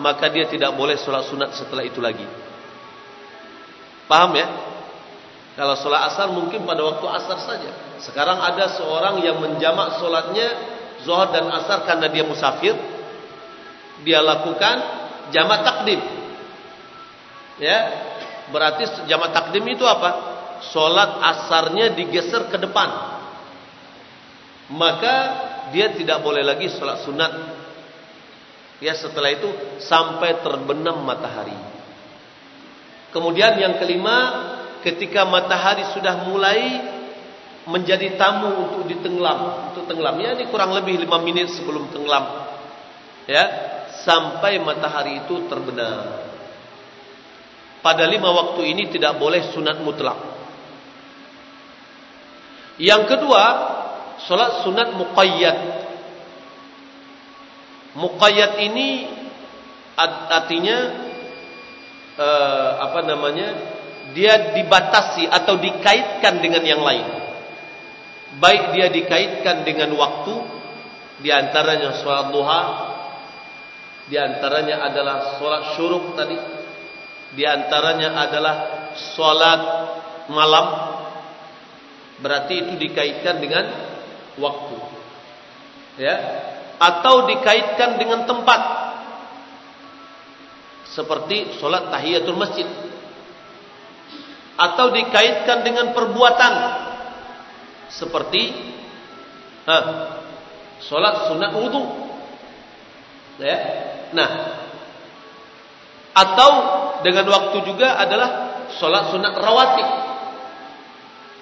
maka dia tidak boleh solat sunat setelah itu lagi. Paham ya? Kalau sholat asar mungkin pada waktu asar saja. Sekarang ada seorang yang menjamak sholatnya zuhur dan asar karena dia musafir. Dia lakukan jamak takdim. Ya, berarti jamak takdim itu apa? Sholat asarnya digeser ke depan. Maka dia tidak boleh lagi sholat sunat. Ya setelah itu sampai terbenam matahari. Kemudian yang kelima ketika matahari sudah mulai menjadi tamu untuk ditenggelam, untuk tenggelam. Ya ini kurang lebih 5 menit sebelum tenggelam. Ya, sampai matahari itu terbenam. Pada lima waktu ini tidak boleh sunat mutlak. Yang kedua, solat sunat muqayyad. Muqayyad ini artinya uh, apa namanya? Dia dibatasi atau dikaitkan dengan yang lain. Baik dia dikaitkan dengan waktu, di antaranya sholat duha, di antaranya adalah sholat syuruk tadi, di antaranya adalah sholat malam, berarti itu dikaitkan dengan waktu. Ya, atau dikaitkan dengan tempat. Seperti sholat tahiyatul masjid atau dikaitkan dengan perbuatan. Seperti ha, solat sunat wudu. Ya. Nah. Atau dengan waktu juga adalah solat sunat rawatib.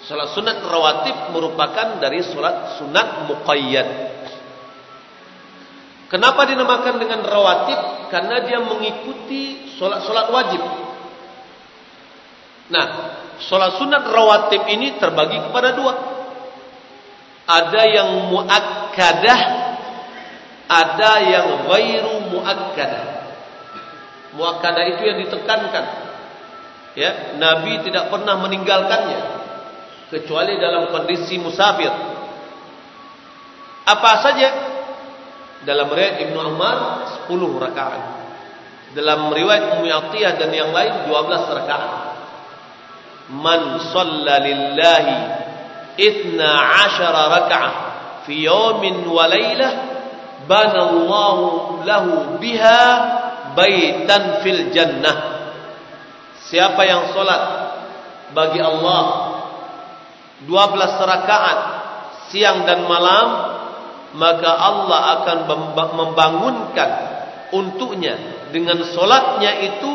Solat sunat rawatib merupakan dari solat sunat muqayyad. Kenapa dinamakan dengan rawatib? Karena dia mengikuti solat-solat wajib Nah, sholat sunat rawatib ini terbagi kepada dua. Ada yang muakkadah, ada yang ghairu muakkadah. Muakkadah itu yang ditekankan. Ya, Nabi tidak pernah meninggalkannya kecuali dalam kondisi musafir. Apa saja? Dalam riwayat Ibnu Umar 10 rakaat. Dalam riwayat Ummu dan yang lain 12 rakaat shalla lillahi ithna ashara rak'ah fi yawmin wa laylah bana Allah lahu biha baitan fil jannah siapa yang salat bagi Allah 12 rakaat siang dan malam maka Allah akan membangunkan untuknya dengan solatnya itu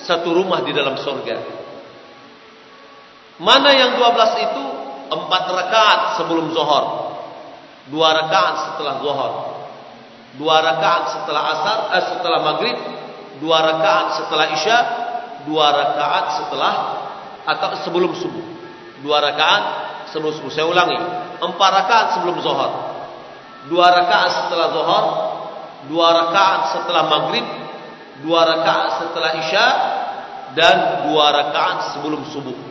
satu rumah di dalam surga. Mana yang 12 itu? Empat rakaat sebelum zuhur. Dua rakaat setelah zuhur. Dua rakaat setelah asar, eh, setelah maghrib. Dua rakaat setelah isya. Dua rakaat setelah atau sebelum subuh. Dua rakaat sebelum subuh. Saya ulangi. Empat rakaat sebelum zuhur. Dua rakaat setelah zuhur. Dua rakaat setelah maghrib. Dua rakaat setelah isya. Dan dua rakaat sebelum subuh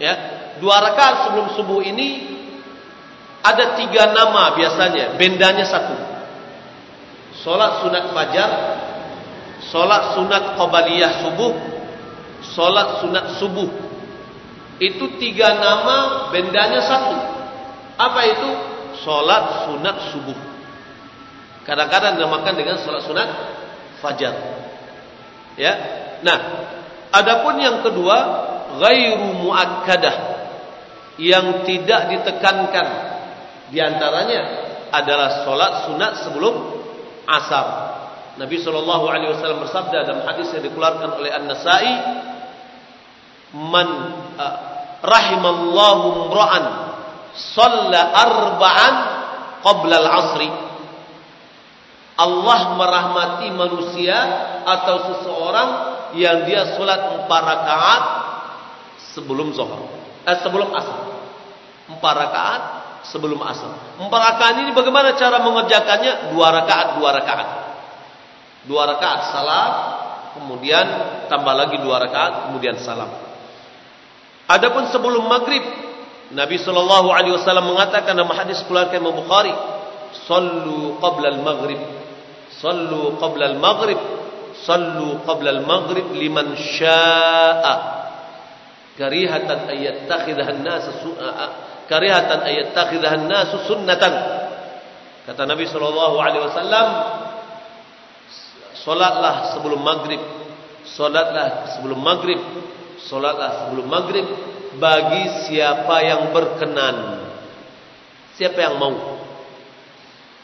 ya. Dua rakaat sebelum subuh ini ada tiga nama biasanya. Bendanya satu. Solat sunat fajar solat sunat qabaliyah subuh solat sunat subuh. Itu tiga nama bendanya satu. Apa itu? Solat sunat subuh. Kadang-kadang dinamakan dengan solat sunat fajar. Ya. Nah adapun yang kedua ghairu muakkadah yang tidak ditekankan di antaranya adalah solat sunat sebelum asar. Nabi wasallam bersabda dalam hadis yang dikeluarkan oleh An-Nasa'i, "Man uh, rahimallahu imra'an shalla arba'an qabla al-'asri." Allah merahmati manusia atau seseorang yang dia solat empat rakaat sebelum zuhur. Eh, sebelum asar. Empat rakaat sebelum asar. Empat rakaat ini bagaimana cara mengerjakannya? Dua rakaat, dua rakaat. Dua rakaat salam, kemudian tambah lagi dua rakaat, kemudian salam. Adapun sebelum maghrib, Nabi Shallallahu Alaihi Wasallam mengatakan dalam hadis keluarga Imam Bukhari, "Sallu qabla al-maghrib, sallu qabla al-maghrib, sallu qabla al-maghrib liman syaa'a." Karihatan ayat takhidahan nas karihatan ayat takhidahan nas sunnatan. Kata Nabi sallallahu alaihi wasallam salatlah sebelum maghrib salatlah sebelum maghrib salatlah sebelum maghrib bagi siapa yang berkenan. Siapa yang mau?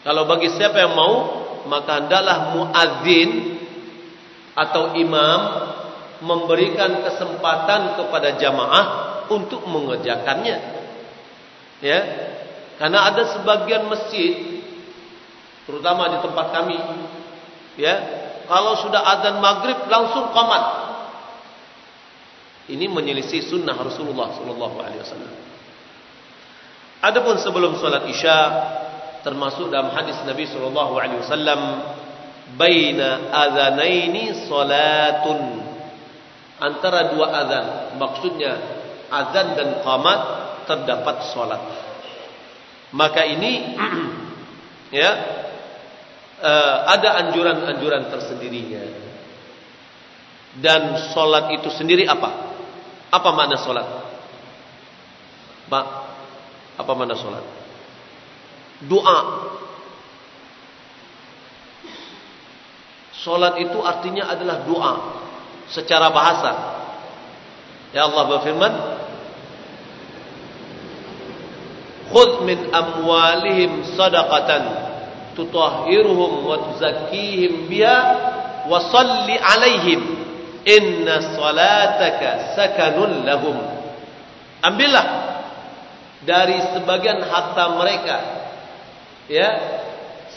Kalau bagi siapa yang mau maka hendaklah muadzin atau imam memberikan kesempatan kepada jamaah untuk mengerjakannya. Ya. Karena ada sebagian masjid terutama di tempat kami ya, kalau sudah azan maghrib langsung qamat. Ini menyelisih sunnah Rasulullah sallallahu alaihi wasallam. Adapun sebelum salat Isya termasuk dalam hadis Nabi sallallahu alaihi wasallam baina adzanaini salatun antara dua azan maksudnya azan dan qamat terdapat salat maka ini ya uh, ada anjuran-anjuran tersendirinya. Dan salat itu sendiri apa? Apa makna salat Pak apa makna salat doa. Salat itu artinya adalah doa secara bahasa. Ya Allah berfirman, "Khudh min amwalihim sadaqatan tutahhiruhum wa tuzakkihim biha wa salli 'alaihim inna salataka sakanun lahum." Ambillah dari sebagian harta mereka ya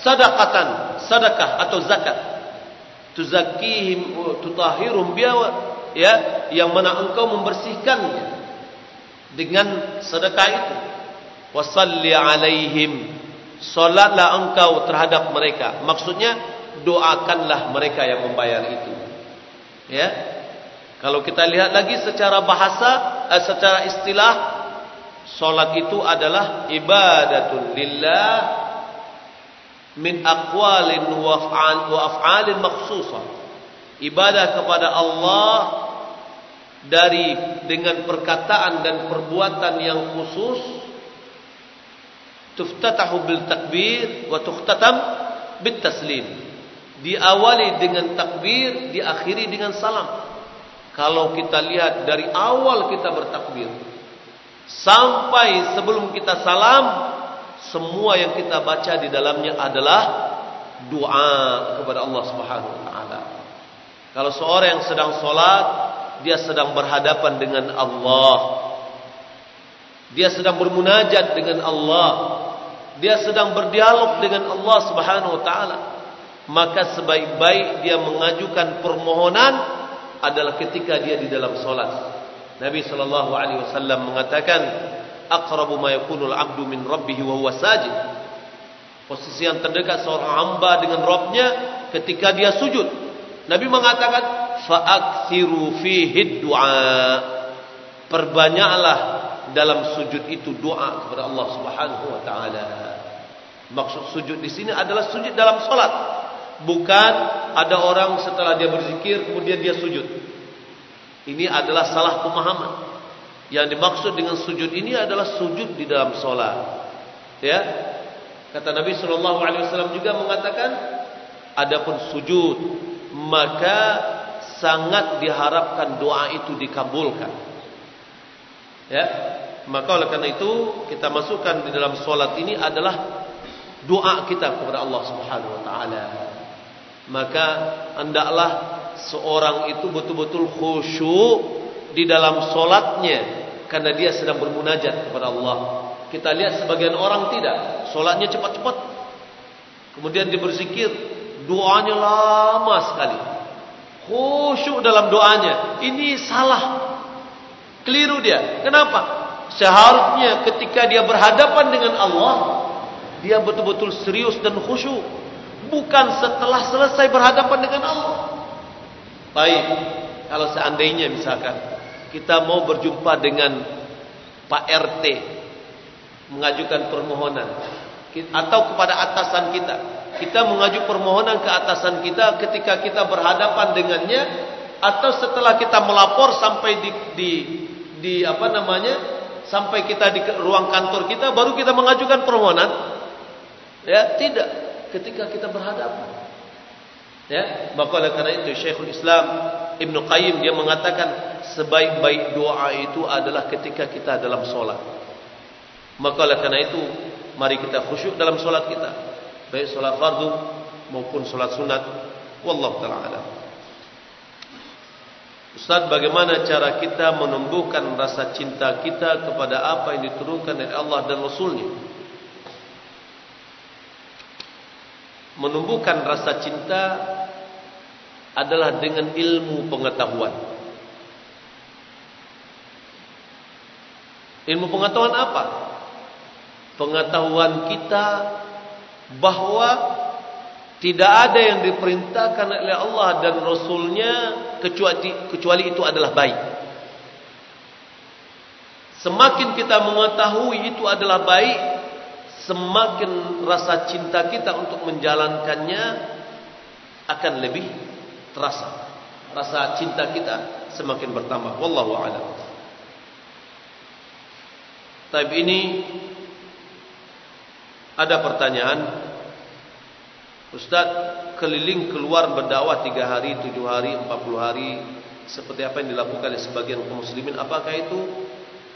sadaqatan sedekah atau zakat tuzakkihim tutahhirum biha ya yang mana engkau membersihkannya dengan sedekah itu. Wasalli alaihim. Salatlah engkau terhadap mereka. Maksudnya doakanlah mereka yang membayar itu. Ya. Kalau kita lihat lagi secara bahasa eh, secara istilah salat itu adalah ibadatun lillah min aqwalin wa af'alin makhsusah ibadah kepada Allah dari dengan perkataan dan perbuatan yang khusus tuftatahu bil takbir wa tukhtatam bit taslim. Diawali dengan takbir diakhiri dengan salam. Kalau kita lihat dari awal kita bertakbir sampai sebelum kita salam semua yang kita baca di dalamnya adalah doa kepada Allah Subhanahu wa taala. Kalau seorang yang sedang solat, dia sedang berhadapan dengan Allah. Dia sedang bermunajat dengan Allah. Dia sedang berdialog dengan Allah Subhanahu wa taala. Maka sebaik-baik dia mengajukan permohonan adalah ketika dia di dalam solat. Nabi sallallahu alaihi wasallam mengatakan, aqrabu ma yakunu al-'abdu min rabbih wa huwa sajid. Posisi yang terdekat seorang hamba dengan Rabbnya ketika dia sujud. Nabi mengatakan fa'akthiru fihi du'a. Perbanyaklah dalam sujud itu doa kepada Allah Subhanahu wa taala. Maksud sujud di sini adalah sujud dalam salat. Bukan ada orang setelah dia berzikir kemudian dia sujud. Ini adalah salah pemahaman. Yang dimaksud dengan sujud ini adalah sujud di dalam solat. Ya, kata Nabi Shallallahu Alaihi Wasallam juga mengatakan, adapun sujud maka sangat diharapkan doa itu dikabulkan. Ya, maka oleh karena itu kita masukkan di dalam solat ini adalah doa kita kepada Allah Subhanahu Wa Taala. Maka hendaklah seorang itu betul-betul khusyuk di dalam solatnya karena dia sedang bermunajat kepada Allah. Kita lihat sebagian orang tidak, solatnya cepat-cepat. Kemudian dia berzikir, doanya lama sekali. Khusyuk dalam doanya. Ini salah. Keliru dia. Kenapa? Seharusnya ketika dia berhadapan dengan Allah, dia betul-betul serius dan khusyuk. Bukan setelah selesai berhadapan dengan Allah. Baik, kalau seandainya misalkan kita mau berjumpa dengan Pak RT mengajukan permohonan. Atau kepada atasan kita. Kita mengajukan permohonan ke atasan kita ketika kita berhadapan dengannya atau setelah kita melapor sampai di di, di apa namanya sampai kita di ruang kantor kita baru kita mengajukan permohonan? Ya tidak. Ketika kita berhadapan. Ya maka oleh karena itu Syekhul Islam Ibn Qayyim dia mengatakan sebaik-baik doa itu adalah ketika kita dalam solat. Maka oleh karena itu, mari kita khusyuk dalam solat kita. Baik solat fardu maupun solat sunat. Wallahu ta'ala. Ustaz, bagaimana cara kita menumbuhkan rasa cinta kita kepada apa yang diturunkan oleh Allah dan Rasulnya? Menumbuhkan rasa cinta adalah dengan ilmu pengetahuan. Ilmu pengetahuan apa? Pengetahuan kita bahawa tidak ada yang diperintahkan oleh Allah dan Rasulnya kecuali, kecuali itu adalah baik. Semakin kita mengetahui itu adalah baik, semakin rasa cinta kita untuk menjalankannya akan lebih terasa. Rasa cinta kita semakin bertambah. Wallahu a'lam. Tapi ini ada pertanyaan Ustaz keliling keluar berdakwah tiga hari, tujuh hari, empat puluh hari seperti apa yang dilakukan oleh sebagian kaum muslimin apakah itu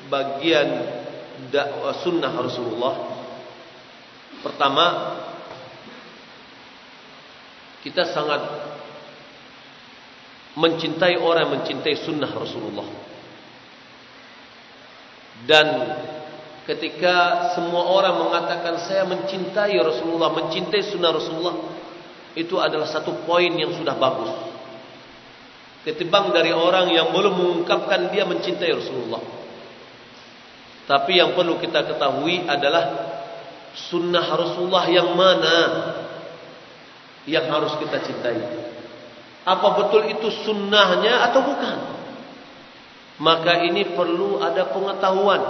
bagian dakwah sunnah Rasulullah pertama kita sangat mencintai orang yang mencintai sunnah Rasulullah. Dan ketika semua orang mengatakan saya mencintai Rasulullah mencintai sunnah Rasulullah itu adalah satu poin yang sudah bagus. Ketimbang dari orang yang belum mengungkapkan dia mencintai Rasulullah. Tapi yang perlu kita ketahui adalah sunnah Rasulullah yang mana yang harus kita cintai apa betul itu sunnahnya atau bukan maka ini perlu ada pengetahuan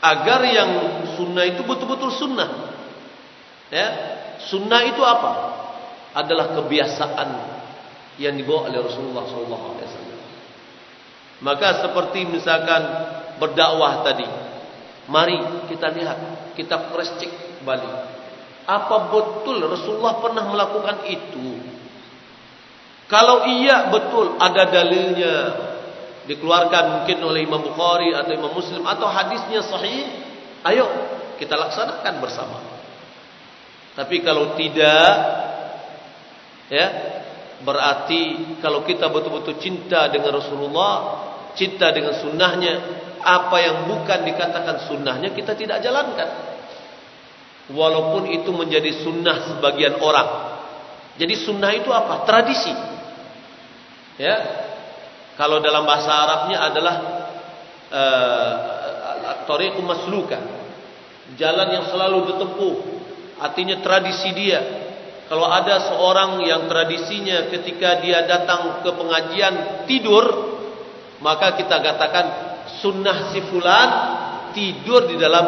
agar yang sunnah itu betul-betul sunnah. Ya, sunnah itu apa? Adalah kebiasaan yang dibawa oleh Rasulullah SAW. Maka seperti misalkan berdakwah tadi, mari kita lihat, kita cross check balik. Apa betul Rasulullah pernah melakukan itu? Kalau iya betul ada dalilnya, dikeluarkan mungkin oleh Imam Bukhari atau Imam Muslim atau hadisnya sahih, ayo kita laksanakan bersama. Tapi kalau tidak, ya berarti kalau kita betul-betul cinta dengan Rasulullah, cinta dengan sunnahnya, apa yang bukan dikatakan sunnahnya kita tidak jalankan. Walaupun itu menjadi sunnah sebagian orang. Jadi sunnah itu apa? Tradisi. Ya, kalau dalam bahasa Arabnya adalah uh, masluka. Jalan yang selalu ditempuh. Artinya tradisi dia. Kalau ada seorang yang tradisinya ketika dia datang ke pengajian tidur, maka kita katakan sunnah si fulan tidur di dalam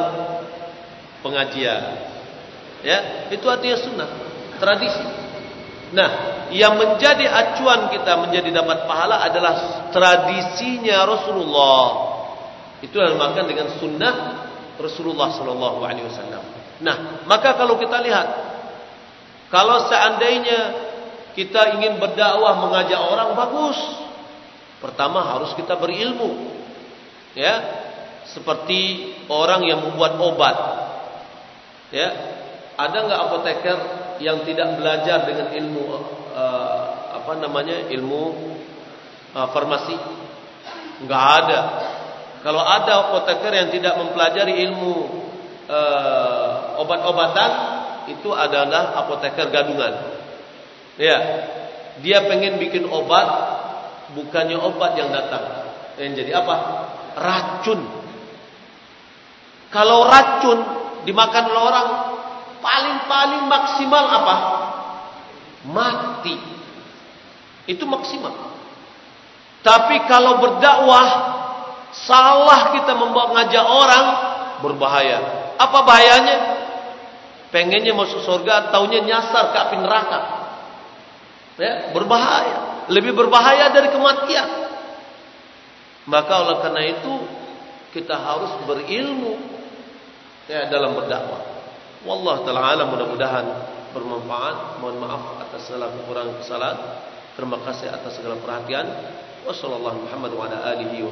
pengajian. Ya, itu artinya sunnah, tradisi. Nah, yang menjadi acuan kita menjadi dapat pahala adalah tradisinya Rasulullah. Itu yang dinamakan dengan sunnah Rasulullah sallallahu alaihi wasallam. Nah, maka kalau kita lihat kalau seandainya kita ingin berdakwah mengajak orang bagus, pertama harus kita berilmu. Ya, seperti orang yang membuat obat. Ya, ada enggak apoteker yang tidak belajar dengan ilmu uh, apa namanya ilmu uh, farmasi. Enggak ada. Kalau ada apoteker yang tidak mempelajari ilmu uh, obat-obatan itu adalah apoteker gadungan. Ya. Dia pengen bikin obat bukannya obat yang datang. Yang jadi apa? Racun. Kalau racun dimakan oleh orang paling-paling maksimal apa? Mati. Itu maksimal. Tapi kalau berdakwah salah kita membawa ngajak orang berbahaya. Apa bahayanya? Pengennya masuk surga, taunya nyasar ke api neraka. Ya, berbahaya. Lebih berbahaya dari kematian. Maka oleh karena itu kita harus berilmu ya dalam berdakwah. Wallah taala alam mudah-mudahan bermanfaat. Mohon maaf atas segala kekurangan kesalahan. Terima kasih atas segala perhatian. Wassallallahu Muhammad wa ala alihi